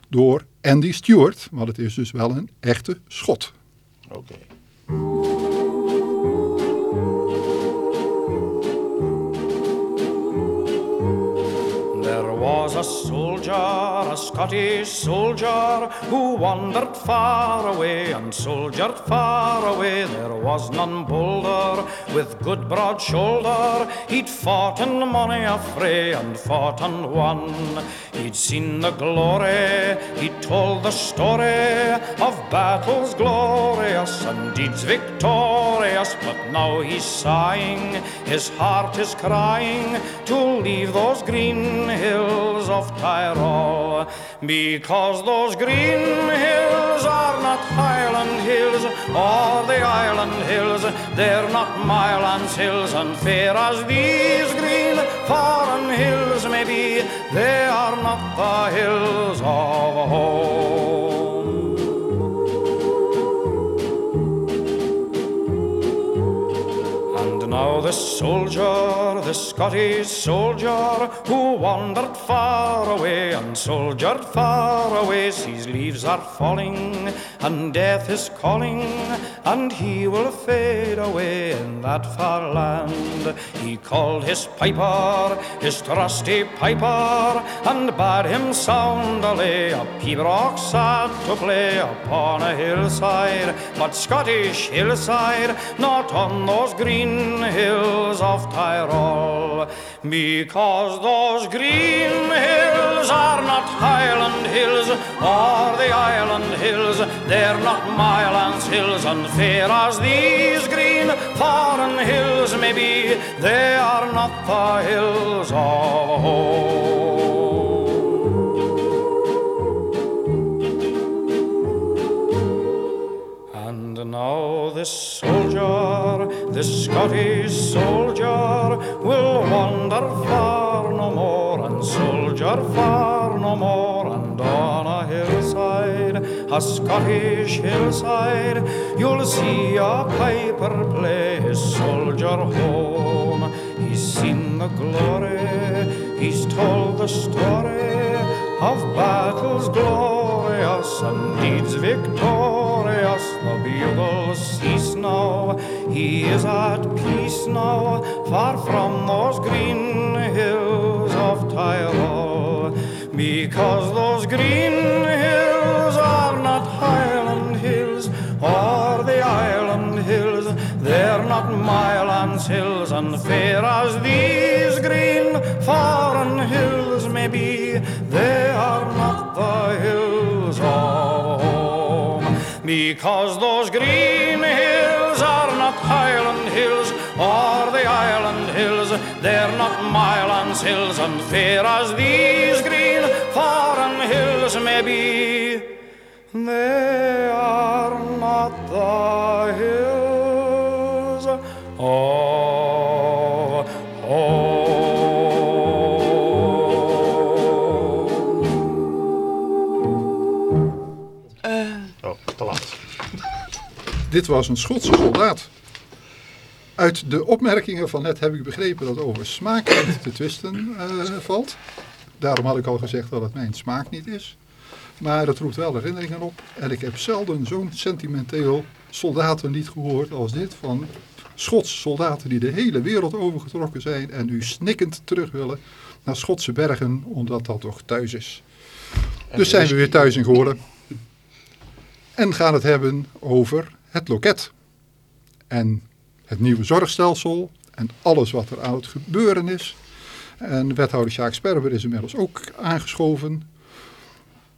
Speaker 1: door Andy Stewart. Want het is dus wel een echte Schot.
Speaker 4: Oké.
Speaker 7: Was a soldier, a Scottish soldier, who wandered far away and soldiered far away. There was none bolder, with good broad shoulder. He'd fought in many a fray and fought and won. He'd seen the glory, he told the story of battles glorious and deeds victorious. But now he's sighing, his heart is crying to leave those green hills of Tyrol. Because those green hills are not Highland hills or the island hills. They're not Mylands hills and fair as these green foreign hills may be. They are not the hills of home. The soldier, the Scottish soldier, who wandered far away and soldiered far away, sees leaves are falling and death is calling, and he will fade away in that far land. He called his piper, his trusty piper, and bade him sound a lay, a pibroch sad to play upon a hillside, but Scottish hillside, not on those green hills of Tyrol, because those green hills are not Highland hills or the island hills, they're not Mylands hills, and fair as these green foreign hills may be, they are not the hills of home. This soldier, this Scottish soldier, will wander far no more and soldier far no more. And on a hillside, a Scottish hillside, you'll see a piper play his soldier home. He's seen the glory, he's told the story of battles glorious and deeds victorious. The bugles cease now, he is at peace now, far from those green hills of Tyrol. Because those green hills are not Highland hills or the island hills, they're not Mylands hills, and fair as these green foreign hills may be, they Because those green hills are not Highland hills or the island hills, they're not Mylands hills, and fair as these green foreign hills may be, they are not the hills of home.
Speaker 1: Dit was een Schotse soldaat. Uit de opmerkingen van net heb ik begrepen dat over smaak niet te twisten eh, valt. Daarom had ik al gezegd dat het mijn smaak niet is. Maar dat roept wel herinneringen op. En ik heb zelden zo'n sentimenteel soldatenlied gehoord als dit. Van Schotse soldaten die de hele wereld overgetrokken zijn. En nu snikkend terug willen naar Schotse bergen. Omdat dat toch thuis is. Dus zijn we weer thuis in Goorlen. En gaan het hebben over het loket. En het nieuwe zorgstelsel. En alles wat er aan het gebeuren is. En wethouder Sjaak Sperber is inmiddels ook aangeschoven.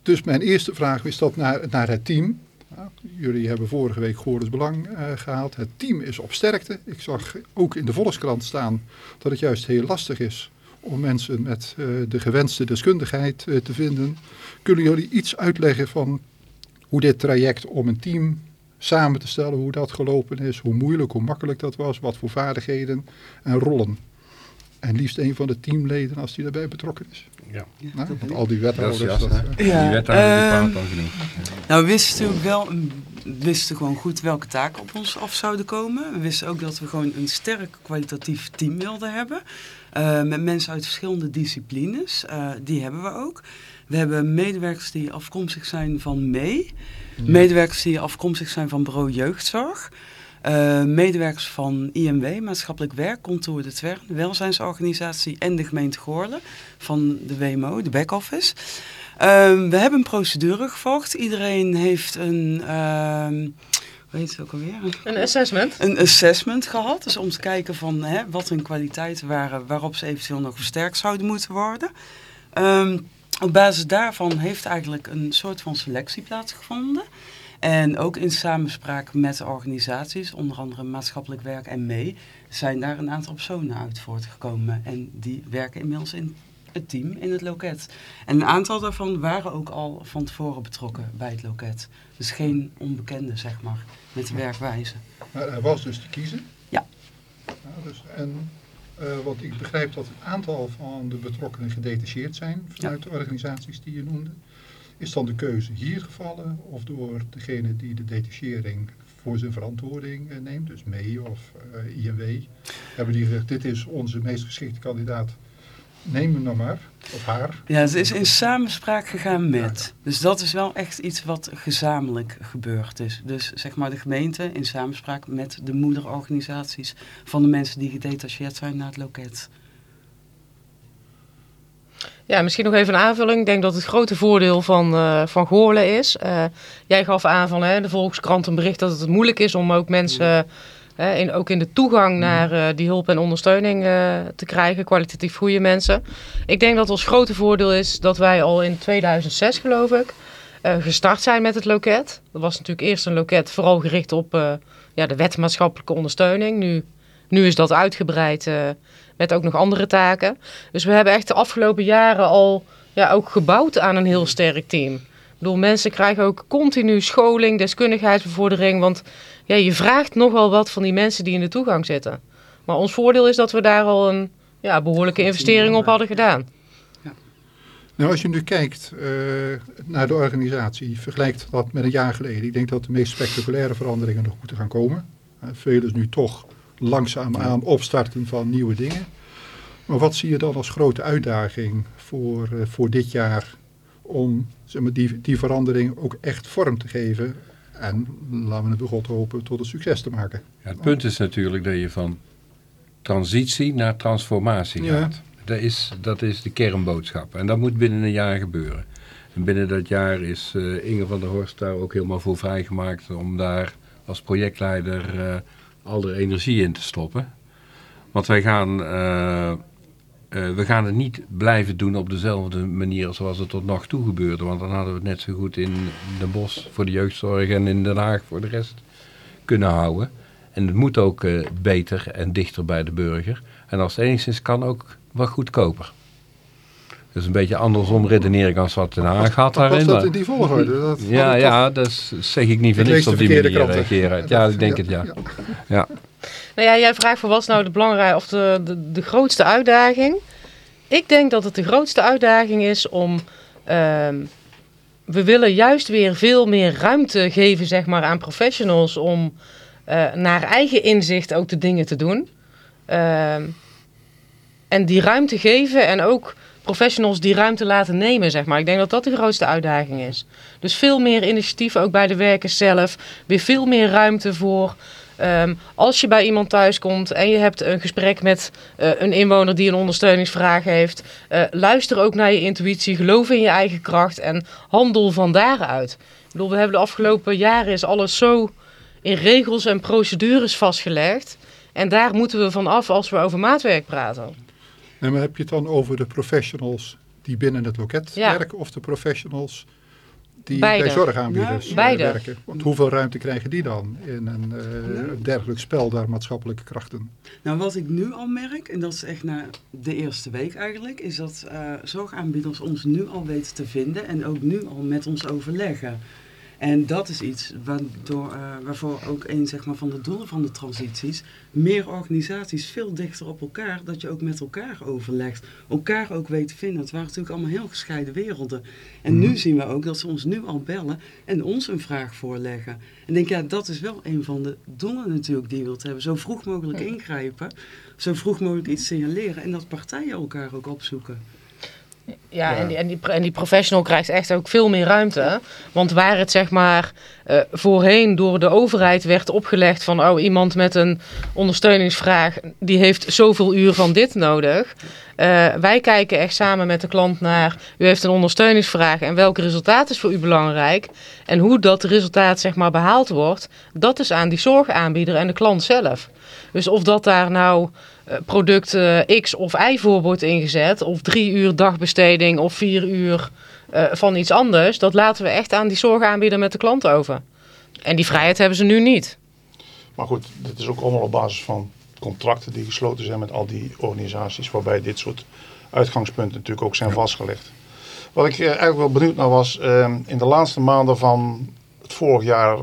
Speaker 1: Dus mijn eerste vraag is dat naar, naar het team. Jullie hebben vorige week Goorles Belang uh, gehaald. Het team is op sterkte. Ik zag ook in de Volkskrant staan dat het juist heel lastig is om mensen met uh, de gewenste deskundigheid uh, te vinden. Kunnen jullie iets uitleggen van hoe dit traject om een team samen te stellen, hoe dat gelopen is, hoe moeilijk, hoe makkelijk dat was, wat voor vaardigheden en rollen? En liefst een van de teamleden als die daarbij betrokken is.
Speaker 6: Ja.
Speaker 1: Nou, want al die wethouders...
Speaker 6: Dat, jas,
Speaker 1: uh,
Speaker 3: Ja,
Speaker 6: Die wethouder die
Speaker 3: ehm,
Speaker 6: genoeg.
Speaker 3: Nou, we wisten natuurlijk wel, we wisten gewoon goed welke taken op ons af zouden komen. We wisten ook dat we gewoon een sterk kwalitatief team wilden hebben. Uh, met mensen uit verschillende disciplines. Uh, die hebben we ook. We hebben medewerkers die afkomstig zijn van MEE. Medewerkers die afkomstig zijn van bureau jeugdzorg. Uh, medewerkers van IMW, Maatschappelijk Werk, Contour de Twern, welzijnsorganisatie en de gemeente Goorlen van de WMO, de back-office. Uh, we hebben een procedure gevolgd. Iedereen heeft een, uh, hoe heet het ook alweer?
Speaker 2: Een assessment.
Speaker 3: Een assessment gehad, dus om te kijken van hè, wat hun kwaliteiten waren waarop ze eventueel nog versterkt zouden moeten worden. Um, op basis daarvan heeft eigenlijk een soort van selectie plaatsgevonden. En ook in samenspraak met organisaties, onder andere maatschappelijk werk en mee, zijn daar een aantal personen uit voortgekomen. En die werken inmiddels in het team, in het loket. En een aantal daarvan waren ook al van tevoren betrokken bij het loket. Dus geen onbekende, zeg maar, met de werkwijze.
Speaker 1: Maar er was dus te kiezen?
Speaker 3: Ja.
Speaker 1: ja dus, en uh, want ik begrijp dat een aantal van de betrokkenen gedetacheerd zijn vanuit ja. de organisaties die je noemde. Is dan de keuze hier gevallen of door degene die de detachering voor zijn verantwoording uh, neemt, dus mee of uh, INW, hebben die gezegd dit is onze meest geschikte kandidaat, neem hem dan maar, of haar.
Speaker 3: Ja, het is in samenspraak gegaan met. Dus dat is wel echt iets wat gezamenlijk gebeurd is. Dus zeg maar de gemeente in samenspraak met de moederorganisaties van de mensen die gedetacheerd zijn naar het loket.
Speaker 2: Ja, misschien nog even een aanvulling. Ik denk dat het grote voordeel van, uh, van Goorlen is. Uh, jij gaf aan van hè, de Volkskrant een bericht dat het moeilijk is om ook mensen, in, ook in de toegang naar die hulp en ondersteuning te krijgen, kwalitatief goede mensen. Ik denk dat ons grote voordeel is dat wij al in 2006, geloof ik, gestart zijn met het loket. Dat was natuurlijk eerst een loket vooral gericht op ja, de wet maatschappelijke ondersteuning. Nu, nu is dat uitgebreid met ook nog andere taken. Dus we hebben echt de afgelopen jaren al ja, ook gebouwd aan een heel sterk team. Bedoel, mensen krijgen ook continu scholing, deskundigheidsbevordering. Want ja, je vraagt nogal wat van die mensen die in de toegang zitten. Maar ons voordeel is dat we daar al een ja, behoorlijke investering op hadden gedaan.
Speaker 1: Nou, als je nu kijkt uh, naar de organisatie, vergelijkt dat met een jaar geleden. Ik denk dat de meest spectaculaire veranderingen nog moeten gaan komen. Uh, veel is nu toch langzaamaan opstarten van nieuwe dingen. Maar wat zie je dan als grote uitdaging voor, uh, voor dit jaar om zeg maar, die, die verandering ook echt vorm te geven en, laten we het bij God hopen, tot een succes te maken?
Speaker 6: Ja, het punt is natuurlijk dat je van transitie naar transformatie
Speaker 1: Ja.
Speaker 6: gaat. Dat is, dat is de kernboodschap en dat moet binnen een jaar gebeuren. En binnen dat jaar is uh, Inge van der Horst daar ook helemaal voor vrijgemaakt om daar als projectleider uh, al de energie in te stoppen. Want wij gaan, uh, uh, we gaan het niet blijven doen op dezelfde manier zoals het tot nog toe gebeurde. Want dan hadden we het net zo goed in Den Bosch voor de jeugdzorg en in Den Haag voor de rest kunnen houden. En het moet ook uh, beter en dichter bij de burger. En als het enigszins kan ook wat goedkoper. Dus een beetje andersom redeneren als wat Den Haag had
Speaker 1: Was
Speaker 6: daarin.
Speaker 1: dat in die volgorde? Dat
Speaker 6: ja,
Speaker 1: ik
Speaker 6: ja, dat zeg ik niet
Speaker 1: Ik
Speaker 6: niks op die manier, eh, Gerard. Ja, ik denk het, ja. ja.
Speaker 2: Nou ja, jij vraagt voor wat is nou de belangrijke of de, de, de grootste uitdaging. Ik denk dat het de grootste uitdaging is om. ehm, we willen juist weer veel meer ruimte geven zeg maar, aan professionals om eh, naar eigen inzicht ook de dingen te doen. Ehm, en die ruimte geven en ook professionals die ruimte laten nemen, zeg maar. Ik denk dat dat de grootste uitdaging is. Dus veel meer initiatief ook bij de werkers zelf. Weer veel meer ruimte voor... ehm, als je bij iemand thuis komt en je hebt een gesprek met eh, een inwoner die een ondersteuningsvraag heeft, eh, luister ook naar je intuïtie, geloof in je eigen kracht en handel van daaruit. Ik bedoel, we hebben de afgelopen jaren is alles zo in regels en procedures vastgelegd. En daar moeten we van af als we over maatwerk praten.
Speaker 1: Nee, maar heb je het dan over de professionals die binnen het loket
Speaker 2: Ja.
Speaker 1: werken of de professionals die
Speaker 2: Beide.
Speaker 1: bij zorgaanbieders
Speaker 3: Ja,
Speaker 1: eh,
Speaker 2: beide.
Speaker 1: werken? Want hoeveel ruimte krijgen die dan in een, eh, een dergelijk spel daar maatschappelijke krachten?
Speaker 3: Nou, wat ik nu al merk, en dat is echt na de eerste week eigenlijk, is dat eh, zorgaanbieders ons nu al weten te vinden en ook nu al met ons overleggen. En dat is iets waardoor, eh, waarvoor ook een zeg maar, van de doelen van de transities, meer organisaties veel dichter op elkaar, dat je ook met elkaar overlegt. Elkaar ook weet te vinden. Het waren natuurlijk allemaal heel gescheiden werelden. En nu zien we ook dat ze ons nu al bellen en ons een vraag voorleggen. En ik denk, ja, dat is wel een van de doelen natuurlijk die je wilt hebben. Zo vroeg mogelijk ingrijpen, zo vroeg mogelijk iets signaleren en dat partijen elkaar ook opzoeken.
Speaker 2: Ja, En, die, en, die, en die professional krijgt echt ook veel meer ruimte. Want waar het zeg maar eh, voorheen door de overheid werd opgelegd van oh, iemand met een ondersteuningsvraag, die heeft zoveel uur van dit nodig. Eh, wij kijken echt samen met de klant naar, u heeft een ondersteuningsvraag en welk resultaat is voor u belangrijk. En hoe dat resultaat zeg maar behaald wordt, dat is aan die zorgaanbieder en de klant zelf. Dus of dat daar nou product eh, X of Y voor wordt ingezet, of drie uur dagbesteding of vier uur eh, van iets anders, dat laten we echt aan die zorgaanbieder met de klant over. En die vrijheid hebben ze nu niet.
Speaker 4: Maar goed, dit is ook allemaal op basis van contracten die gesloten zijn met al die organisaties, waarbij dit soort uitgangspunten natuurlijk ook zijn vastgelegd. Wat ik eh, eigenlijk wel benieuwd naar was, eh, in de laatste maanden van het vorig jaar eh,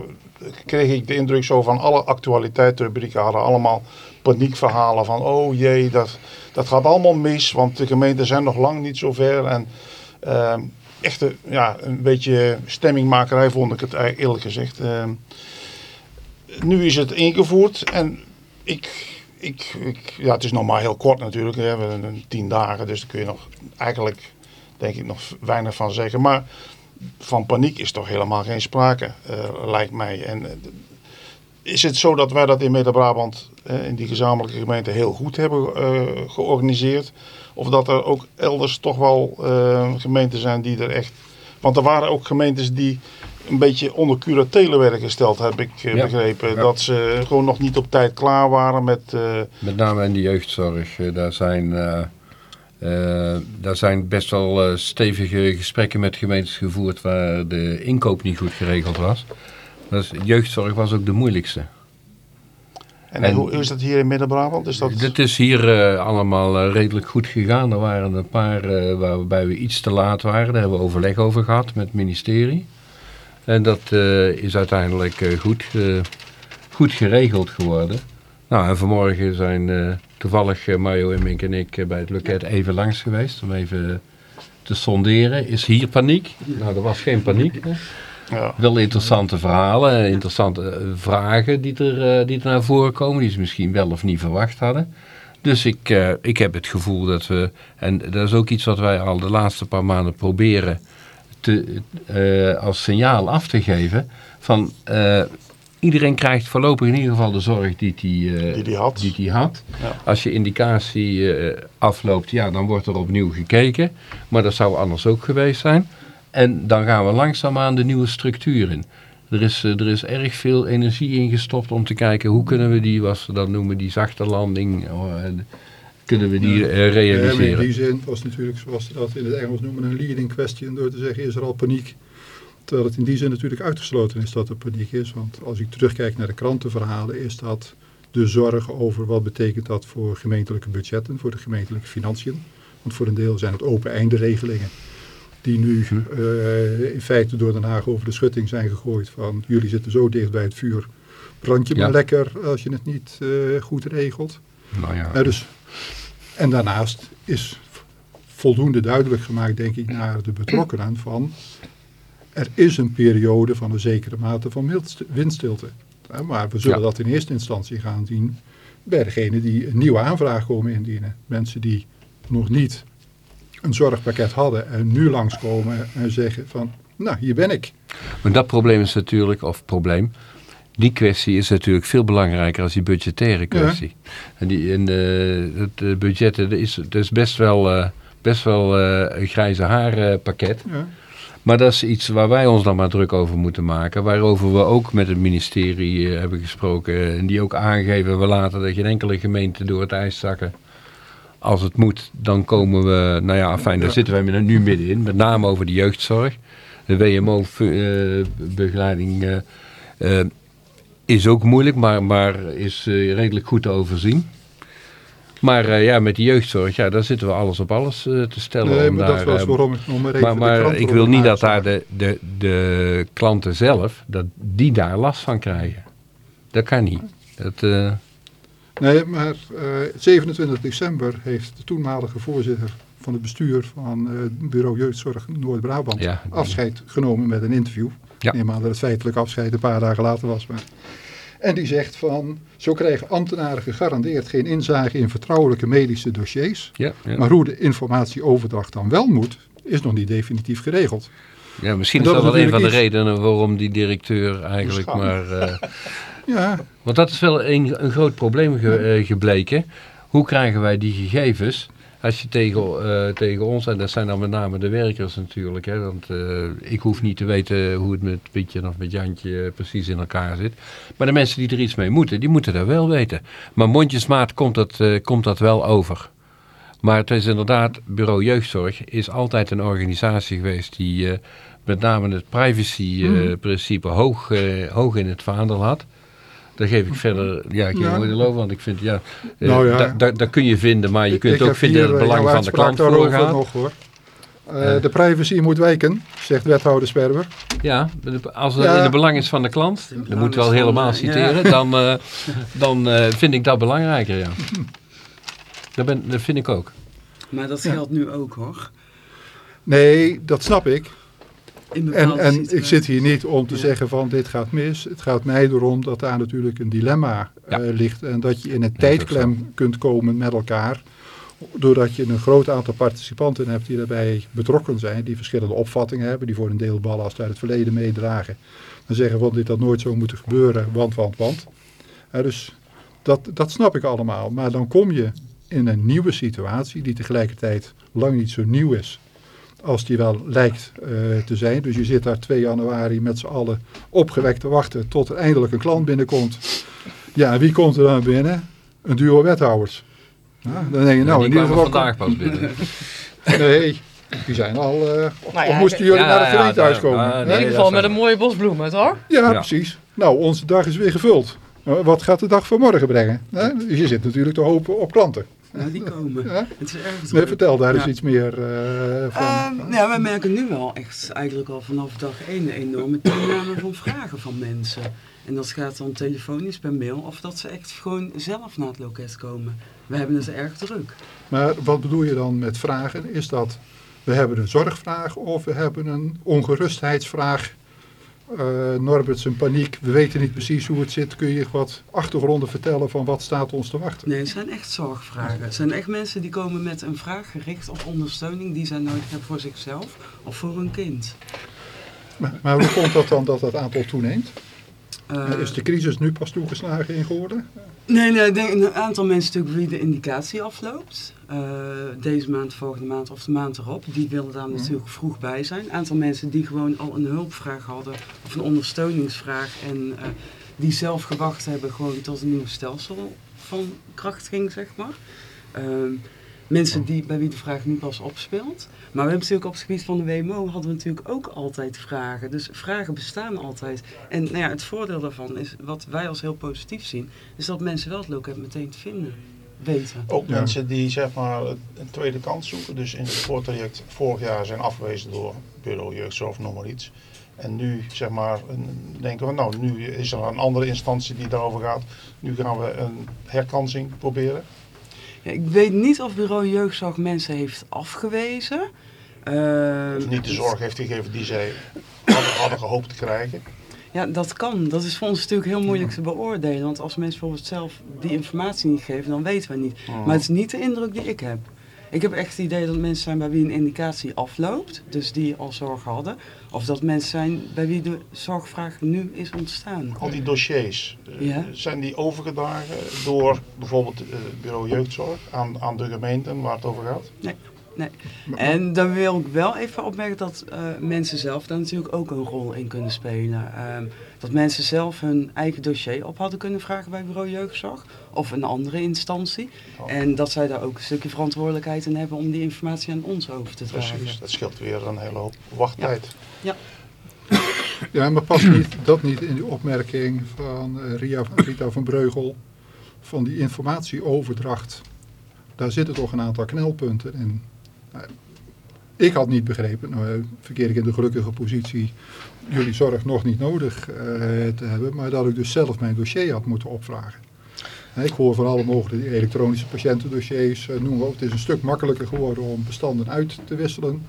Speaker 4: kreeg ik de indruk zo van alle actualiteitsrubrieken hadden allemaal paniekverhalen van oh jee, dat, dat gaat allemaal mis, want de gemeenten zijn nog lang niet zo ver. En eh, echt ja, een beetje stemmingmakerij vond ik het eigenlijk eerlijk gezegd. Eh, nu is het ingevoerd en ik, ik, ik, ja, het is nog maar heel kort natuurlijk. We hebben tien dagen, dus daar kun je nog eigenlijk, denk ik, nog weinig van zeggen. Maar van paniek is toch helemaal geen sprake, eh, lijkt mij. En eh, is het zo dat wij dat in Midden-Brabant, in die gezamenlijke gemeente, heel goed hebben eh, georganiseerd? Of dat er ook elders toch wel gemeenten zijn die er echt... Want er waren ook gemeentes die een beetje onder curatele werden gesteld, heb ik
Speaker 6: Ja.
Speaker 4: begrepen.
Speaker 6: Ja.
Speaker 4: Dat ze gewoon nog niet op tijd klaar waren met...
Speaker 6: Met name in de jeugdzorg. Daar zijn, eh, daar zijn best wel eh, stevige gesprekken met gemeentes gevoerd waar de inkoop niet goed geregeld was. Dus jeugdzorg was ook de moeilijkste.
Speaker 4: en,
Speaker 6: En-
Speaker 4: hoe is dat hier in Midden-Brabant? Is dat...
Speaker 6: Dit is hier eh, allemaal redelijk goed gegaan. Er waren een paar waarbij we iets te laat waren. Daar hebben we overleg over gehad met het ministerie. En dat is uiteindelijk goed, goed geregeld geworden. Nou, en vanmorgen zijn eh, toevallig eh, Mario en Mink en ik eh, bij het loket even langs geweest. Om even te sonderen. Is hier paniek? Nou, er was geen paniek.
Speaker 4: ja.
Speaker 6: Wel interessante verhalen, en interessante vragen die er, die er naar voren komen, die ze misschien wel of niet verwacht hadden. Dus ik, ik heb het gevoel dat we, en dat is ook iets wat wij al de laatste paar maanden proberen te, als signaal af te geven, van iedereen krijgt voorlopig in ieder geval de zorg die hij
Speaker 4: Die die had.
Speaker 6: Die die had.
Speaker 4: Ja.
Speaker 6: Als je indicatie eh, afloopt, ja, dan wordt er opnieuw gekeken. Maar dat zou anders ook geweest zijn. En dan gaan we langzaamaan de nieuwe structuur in. Er is, eh, er is erg veel energie ingestopt om te kijken hoe kunnen we die, wat ze dan noemen, die zachte landing, eh, kunnen we die eh,
Speaker 1: Ja, maar in
Speaker 6: realiseren.
Speaker 1: die zin was natuurlijk, zoals ze dat in het Engels noemen, een leading question door te zeggen, is er al paniek? Terwijl het in die zin natuurlijk uitgesloten is dat er paniek is. Want als ik terugkijk naar de krantenverhalen, is dat de zorg over wat betekent dat voor gemeentelijke budgetten, voor de gemeentelijke financiën. Want voor een deel zijn het open einde regelingen die nu eh, in feite door Den Haag over de schutting zijn gegooid van jullie zitten zo dicht bij het vuur, brand je
Speaker 6: Ja.
Speaker 1: maar lekker als je het niet eh, goed regelt.
Speaker 6: Nou ja,
Speaker 1: Ja, dus, en daarnaast is voldoende duidelijk gemaakt, denk ik, naar de betrokkenen van... er is een periode van een zekere mate van windst- windstilte. Maar we zullen
Speaker 6: Ja.
Speaker 1: dat in eerste instantie gaan zien bij degene die een nieuwe aanvraag komen indienen. Mensen die nog niet een zorgpakket hadden en nu langskomen en zeggen van, nou hier ben ik.
Speaker 6: Maar dat probleem is natuurlijk, of probleem, die kwestie is natuurlijk veel belangrijker als die budgettaire kwestie. En die in eh, het eh, budget dat is, dat is best wel, eh, best wel een grijze haarpakket.
Speaker 1: Ja.
Speaker 6: Maar dat is iets waar wij ons dan maar druk over moeten maken. Waarover we ook met het ministerie eh, hebben gesproken. eh, En die ook aangeven, we laten er geen enkele gemeente door het ijs zakken. Als het moet, dan komen we... Nou ja, fijn, daar
Speaker 1: Ja.
Speaker 6: zitten wij nu middenin. Met name over de jeugdzorg. De WMO-begeleiding eh, is ook moeilijk, maar, maar is eh, redelijk goed te overzien. Maar eh, ja, met die jeugdzorg, ja, daar zitten we alles op alles eh, te stellen.
Speaker 1: Nee,
Speaker 6: om
Speaker 1: maar
Speaker 6: daar,
Speaker 1: dat was
Speaker 6: eh,
Speaker 1: waarom ik nog maar even
Speaker 6: maar,
Speaker 1: de
Speaker 6: maar ik wil niet dat daar de, de, de klanten zelf, dat die daar last van krijgen. Dat kan niet. Dat,
Speaker 1: Nee, maar eh, 27 december heeft de toenmalige voorzitter van het bestuur van het bureau Jeugdzorg Noord-Brabant
Speaker 6: Ja.
Speaker 1: afscheid genomen met een interview.
Speaker 6: Ja.
Speaker 1: Neem aan dat het feitelijk afscheid een paar dagen later was. Maar. En die zegt van, zo krijgen ambtenaren gegarandeerd geen inzage in vertrouwelijke medische dossiers.
Speaker 6: ja, ja.
Speaker 1: Maar hoe de informatieoverdracht dan wel moet, is nog niet definitief geregeld.
Speaker 6: ja, misschien
Speaker 1: en
Speaker 6: is
Speaker 1: dat
Speaker 6: wel een van de redenen waarom die directeur eigenlijk maar... eh,
Speaker 1: Ja,
Speaker 6: want dat is wel een, een groot probleem ge- eh, gebleken. Hoe krijgen wij die gegevens? Als je tegen, eh, tegen ons, en dat zijn dan met name de werkers natuurlijk, hè, want eh, ik hoef niet te weten hoe het met Pietje of met Jantje eh, precies in elkaar zit. Maar de mensen die er iets mee moeten, die moeten dat wel weten. Maar mondjesmaat komt dat, komt dat wel over. Maar het is inderdaad, Bureau Jeugdzorg is altijd een organisatie geweest die met name het privacy-principe hoog, eh, hoog in het vaandel had. Daar geef ik verder ja, geen
Speaker 1: Ja.
Speaker 6: oordeel over, want ik vind, ja, eh,
Speaker 1: Nou ja.
Speaker 6: da- da- daar kun je vinden, maar je
Speaker 1: Ik-
Speaker 6: kunt
Speaker 1: ik
Speaker 6: ook vinden dat het
Speaker 1: eh,
Speaker 6: belang van de klant voorgaat.
Speaker 1: nog hoor. Eh, de privacy moet wijken, zegt wethouder Sperber.
Speaker 6: Ja, de- als het
Speaker 1: Ja.
Speaker 6: in het belang is van de klant, dat
Speaker 3: belang
Speaker 6: moeten we
Speaker 3: is
Speaker 6: wel helemaal citeren,
Speaker 3: ja.
Speaker 6: dan, eh, dan eh, vind ik dat belangrijker, ja. Dat, ben, dat vind ik ook.
Speaker 3: Maar dat
Speaker 1: Ja.
Speaker 3: geldt nu ook hoor.
Speaker 1: Nee, dat snap ik.
Speaker 3: In
Speaker 1: En, en ik zit hier niet om te
Speaker 3: Ja.
Speaker 1: zeggen van dit gaat mis. Het gaat mij erom dat daar natuurlijk een dilemma
Speaker 6: Ja.
Speaker 1: eh, ligt. En dat je in een tijdklem kunt komen met elkaar. Doordat je een groot aantal participanten hebt die daarbij betrokken zijn. Die verschillende opvattingen hebben. Die voor een deel ballast uit het verleden meedragen. Dan zeggen van dit had nooit zo moeten gebeuren. Want, want, want. Eh, dus dat, dat snap ik allemaal. Maar dan kom je in een nieuwe situatie die tegelijkertijd lang niet zo nieuw is als die wel lijkt eh, te zijn. Dus je zit daar 2 januari met z'n allen opgewekt te wachten tot er eindelijk een klant binnenkomt. Ja, en wie komt er dan binnen? Een duo wethouders. Ja, dan denk je, nou, in
Speaker 6: die
Speaker 1: ieder
Speaker 6: kwamen
Speaker 1: geval...
Speaker 6: vandaag pas binnen.
Speaker 1: Nee, die zijn al... eh, of
Speaker 2: Nou ja,
Speaker 1: moesten jullie
Speaker 6: ja,
Speaker 1: naar het
Speaker 6: ja,
Speaker 1: gemeentehuis
Speaker 6: daar-
Speaker 1: komen?
Speaker 6: ah?
Speaker 2: In ieder geval met een mooie bos bloemen, toch?
Speaker 1: Ja,
Speaker 6: Ja.
Speaker 1: precies. Nou, onze dag is weer gevuld. Eh, wat gaat de dag van morgen brengen? Hè? Dus je zit natuurlijk te hopen op klanten.
Speaker 3: Ja, die komen.
Speaker 1: Ja?
Speaker 3: Het is erg
Speaker 1: Nee, vertel daar eens
Speaker 3: Ja.
Speaker 1: iets meer eh, van.
Speaker 3: Ehm, ja, wij merken nu wel echt eigenlijk al vanaf dag 1 een enorme toename van vragen van mensen. En dat gaat dan telefonisch per mail of dat ze echt gewoon zelf naar het loket komen. We hebben het erg druk.
Speaker 1: Maar wat bedoel je dan met vragen? Is dat we hebben een zorgvraag of we hebben een ongerustheidsvraag? Eh Norbert zijn paniek, we weten niet precies hoe het zit. Kun je wat achtergronden vertellen van wat staat ons te wachten?
Speaker 3: Nee, het zijn echt zorgvragen. Het zijn echt mensen die komen met een vraag gericht op ondersteuning die zij nodig hebben voor zichzelf of voor hun kind.
Speaker 1: Maar, maar hoe komt dat dan dat dat aantal toeneemt?
Speaker 3: Eh,
Speaker 1: Is de crisis nu pas toegeslagen in geworden?
Speaker 3: Nee, nee, ik denk een aantal mensen natuurlijk wie de indicatie afloopt. Eh, deze maand, volgende maand of de maand erop. Die willen daar natuurlijk vroeg bij zijn. Een aantal mensen die gewoon al een hulpvraag hadden of een ondersteuningsvraag. En eh, die zelf gewacht hebben gewoon tot een nieuw stelsel van kracht ging, zeg maar. Ehm, mensen die, bij wie de vraag nu pas opspeelt. Maar we hebben natuurlijk op het gebied van de WMO hadden we natuurlijk ook altijd vragen. Dus vragen bestaan altijd. En nou ja, het voordeel daarvan is, wat wij als heel positief zien, is dat mensen wel het loket meteen te vinden weten.
Speaker 4: Ook
Speaker 1: Ja.
Speaker 4: mensen die zeg maar een tweede kans zoeken. Dus in het voortraject vorig jaar zijn afgewezen door bureau jeugdzorg, noem maar iets. En nu zeg maar een- denken we, nou nu is er een andere instantie die daarover gaat. Nu gaan we een herkansing proberen.
Speaker 3: Ja, ik weet niet of bureau jeugdzorg mensen heeft afgewezen. Ehm,
Speaker 4: Of niet de zorg heeft gegeven die zij hadden, hadden gehoopt te krijgen.
Speaker 3: Ja, dat kan. Dat is voor ons natuurlijk heel moeilijk te beoordelen. Want als mensen bijvoorbeeld zelf die informatie niet geven, dan weten we niet.
Speaker 4: Oh.
Speaker 3: Maar het is niet de indruk die ik heb. Ik heb echt het idee dat mensen zijn bij wie een indicatie afloopt, dus die al zorg hadden. Of dat mensen zijn bij wie de zorgvraag nu is ontstaan.
Speaker 4: Al die dossiers, eh,
Speaker 3: Ja.
Speaker 4: zijn die overgedragen door bijvoorbeeld het bureau jeugdzorg aan, aan de gemeenten waar het over gaat?
Speaker 3: En dan wil ik wel even opmerken dat eh, mensen zelf daar natuurlijk ook een rol in kunnen spelen. Ehm, dat mensen zelf hun eigen dossier op hadden kunnen vragen bij bureau jeugdzorg of een andere instantie.
Speaker 4: Oh.
Speaker 3: En dat zij daar ook een stukje verantwoordelijkheid in hebben om die informatie aan ons over te dragen.
Speaker 4: Precies, dat scheelt weer een hele hoop wachttijd.
Speaker 1: Ja, maar past niet, dat niet in die opmerking van eh, Ria, Rita van Breugel van die informatieoverdracht. Daar zitten toch een aantal knelpunten in. Nou, ik had niet begrepen, nou, verkeer ik in de gelukkige positie, jullie zorg nog niet nodig eh, te hebben, maar dat ik dus zelf mijn dossier had moeten opvragen. Ik hoor van alle mogelijke elektronische patiëntendossiers, eh, noem maar op. Het is een stuk makkelijker geworden om bestanden uit te wisselen.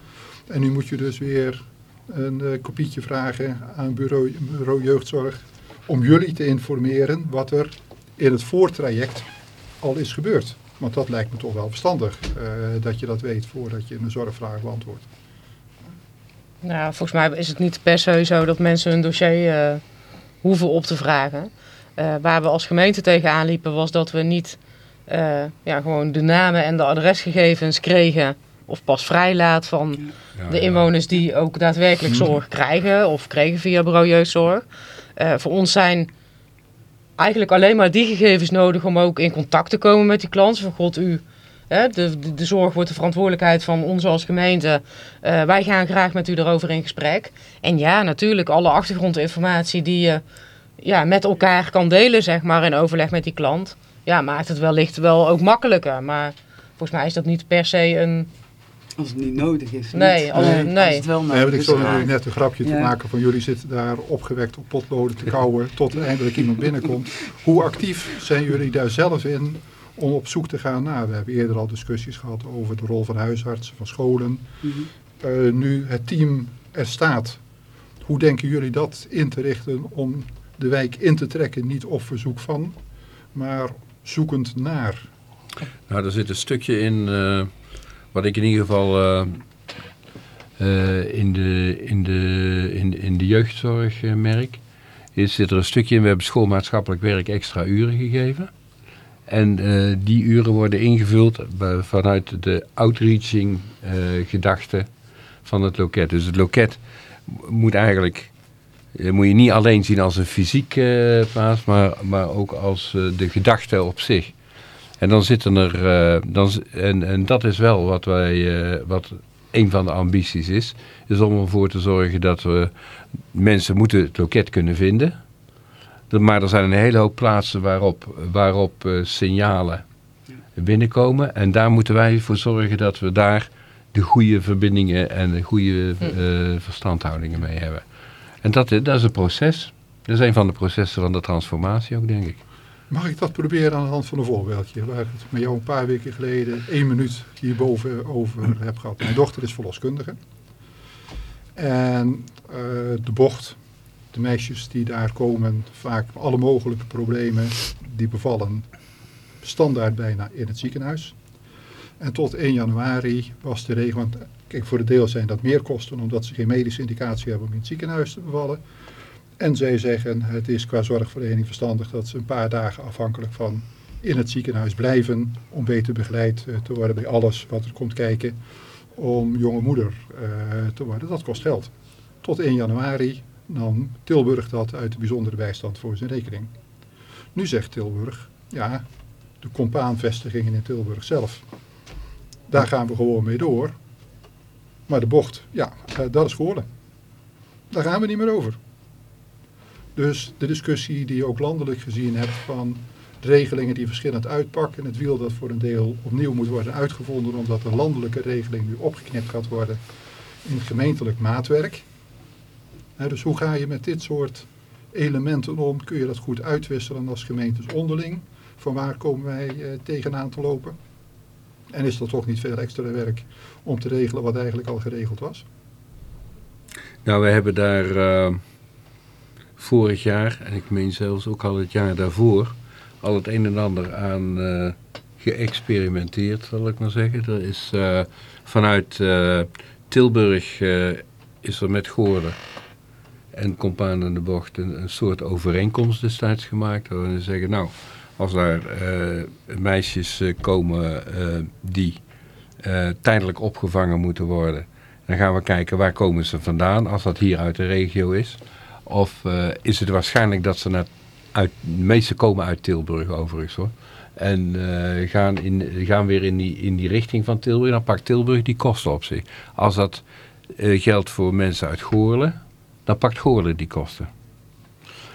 Speaker 1: En nu moet je dus weer een eh, kopietje vragen aan bureau, bureau jeugdzorg om jullie te informeren wat er in het voortraject al is gebeurd. Want dat lijkt me toch wel verstandig, eh, dat je dat weet voordat je een zorgvraag beantwoordt.
Speaker 2: Nou, volgens mij is het niet per se zo dat mensen hun dossier eh, hoeven op te vragen. Eh, waar we als gemeente tegenaan liepen was dat we niet eh, ja, gewoon de namen en de adresgegevens kregen of pas vrijlaat van
Speaker 6: Ja,
Speaker 2: de
Speaker 6: ja.
Speaker 2: inwoners die ook daadwerkelijk zorg krijgen of kregen via bureau jeugdzorg. Eh, voor ons zijn eigenlijk alleen maar die gegevens nodig om ook in contact te komen met die klant. Van god, u, hè, de, de, zorg wordt de verantwoordelijkheid van ons als gemeente. Eh, wij gaan graag met u erover in gesprek. En ja, natuurlijk alle achtergrondinformatie die je ja, met elkaar kan delen, zeg maar, in overleg met die klant. Ja, maakt het wellicht wel ook makkelijker. Maar volgens mij is dat niet per se een...
Speaker 3: Als het niet nodig is.
Speaker 2: Nee,
Speaker 3: niet.
Speaker 2: als- nee.
Speaker 3: Als het wel
Speaker 1: Nee,
Speaker 3: nodig
Speaker 1: want ik natuurlijk net een grapje te maken van jullie zitten daar opgewekt op potloden te kouwen tot er eindelijk iemand binnenkomt. Hoe actief zijn jullie daar zelf in om op zoek te gaan naar? We hebben eerder al discussies gehad over de rol van huisartsen, van scholen.
Speaker 3: Mhm.
Speaker 1: Eh, nu het team er staat, hoe denken jullie dat in te richten om de wijk in te trekken? Niet op verzoek van, maar zoekend naar.
Speaker 6: Nou, er zit een stukje in, eh, wat ik in ieder geval eh, eh, in, de, in, de, in, in de jeugdzorg eh, merk. Is, er een stukje in, we hebben schoolmaatschappelijk werk extra uren gegeven. En die uren worden ingevuld vanuit de outreaching gedachte van het loket. Dus het loket moet eigenlijk, moet je niet alleen zien als een fysiek eh, plaats, maar, maar ook als de gedachte op zich. En dan zitten er, eh, dan, en, en dat is wel wat wij, eh, wat een van de ambities is, is om ervoor te zorgen dat we mensen moeten het loket kunnen vinden. De- Maar er zijn een hele hoop plaatsen waarop, waarop eh, signalen binnenkomen. En daar moeten wij voor zorgen dat we daar de goede verbindingen en de goede eh, verstandhoudingen mee hebben. En dat, is- dat is een proces. Dat is een van de processen van de transformatie ook, denk ik.
Speaker 1: Mag ik dat proberen aan de hand van een voorbeeldje? Waar ik het met jou een paar weken geleden één minuut hierboven over heb gehad. Mijn dochter is verloskundige. En eh, de bocht, de meisjes die daar komen, vaak alle mogelijke problemen, die bevallen standaard bijna in het ziekenhuis. En tot 1 januari was de regel, want kijk voor de deel zijn dat meer kosten omdat ze geen medische indicatie hebben om in het ziekenhuis te bevallen. En zij zeggen het is qua zorgverlening verstandig dat ze een paar dagen afhankelijk van in het ziekenhuis blijven om beter begeleid eh, te worden bij alles wat er komt kijken om jonge moeder eh, te worden. Dat kost geld. Tot 1 januari nam Tilburg dat uit de bijzondere bijstand voor zijn rekening. Nu zegt Tilburg, ja, de compaanvestigingen in Tilburg zelf, daar gaan we gewoon mee door. Maar de bocht, ja, eh, dat is geworden. Daar gaan we niet meer over. Dus de discussie die je ook landelijk gezien hebt van regelingen die verschillend uitpakken. Het wiel dat voor een deel opnieuw moet worden uitgevonden omdat de landelijke regeling nu opgeknipt gaat worden in gemeentelijk maatwerk. Dus hoe ga je met dit soort elementen om? Kun je dat goed uitwisselen als gemeentes onderling? Van waar komen wij eh, tegenaan te lopen? En is dat toch niet veel extra werk om te regelen wat eigenlijk al geregeld was?
Speaker 6: Nou, we hebben daar eh, vorig jaar, en ik meen zelfs ook al het jaar daarvoor, al het een en ander aan eh, geëxperimenteerd, zal ik maar zeggen. Er is eh, vanuit eh, Tilburg is er met Goorden en Compaan de Bocht een, soort overeenkomst destijds gemaakt. Waarin we zeggen, nou, als daar meisjes komen die tijdelijk opgevangen moeten worden, dan gaan we kijken waar komen ze vandaan, als dat hier uit de regio is. Of eh, is het waarschijnlijk dat ze naar, uit, de meeste komen uit Tilburg overigens hoor. En eh, gaan, in, gaan weer in die, in die richting van Tilburg, dan pakt Tilburg die kosten op zich. Als dat eh, geldt voor mensen uit Goorlen, dan pakt Goorlen die kosten.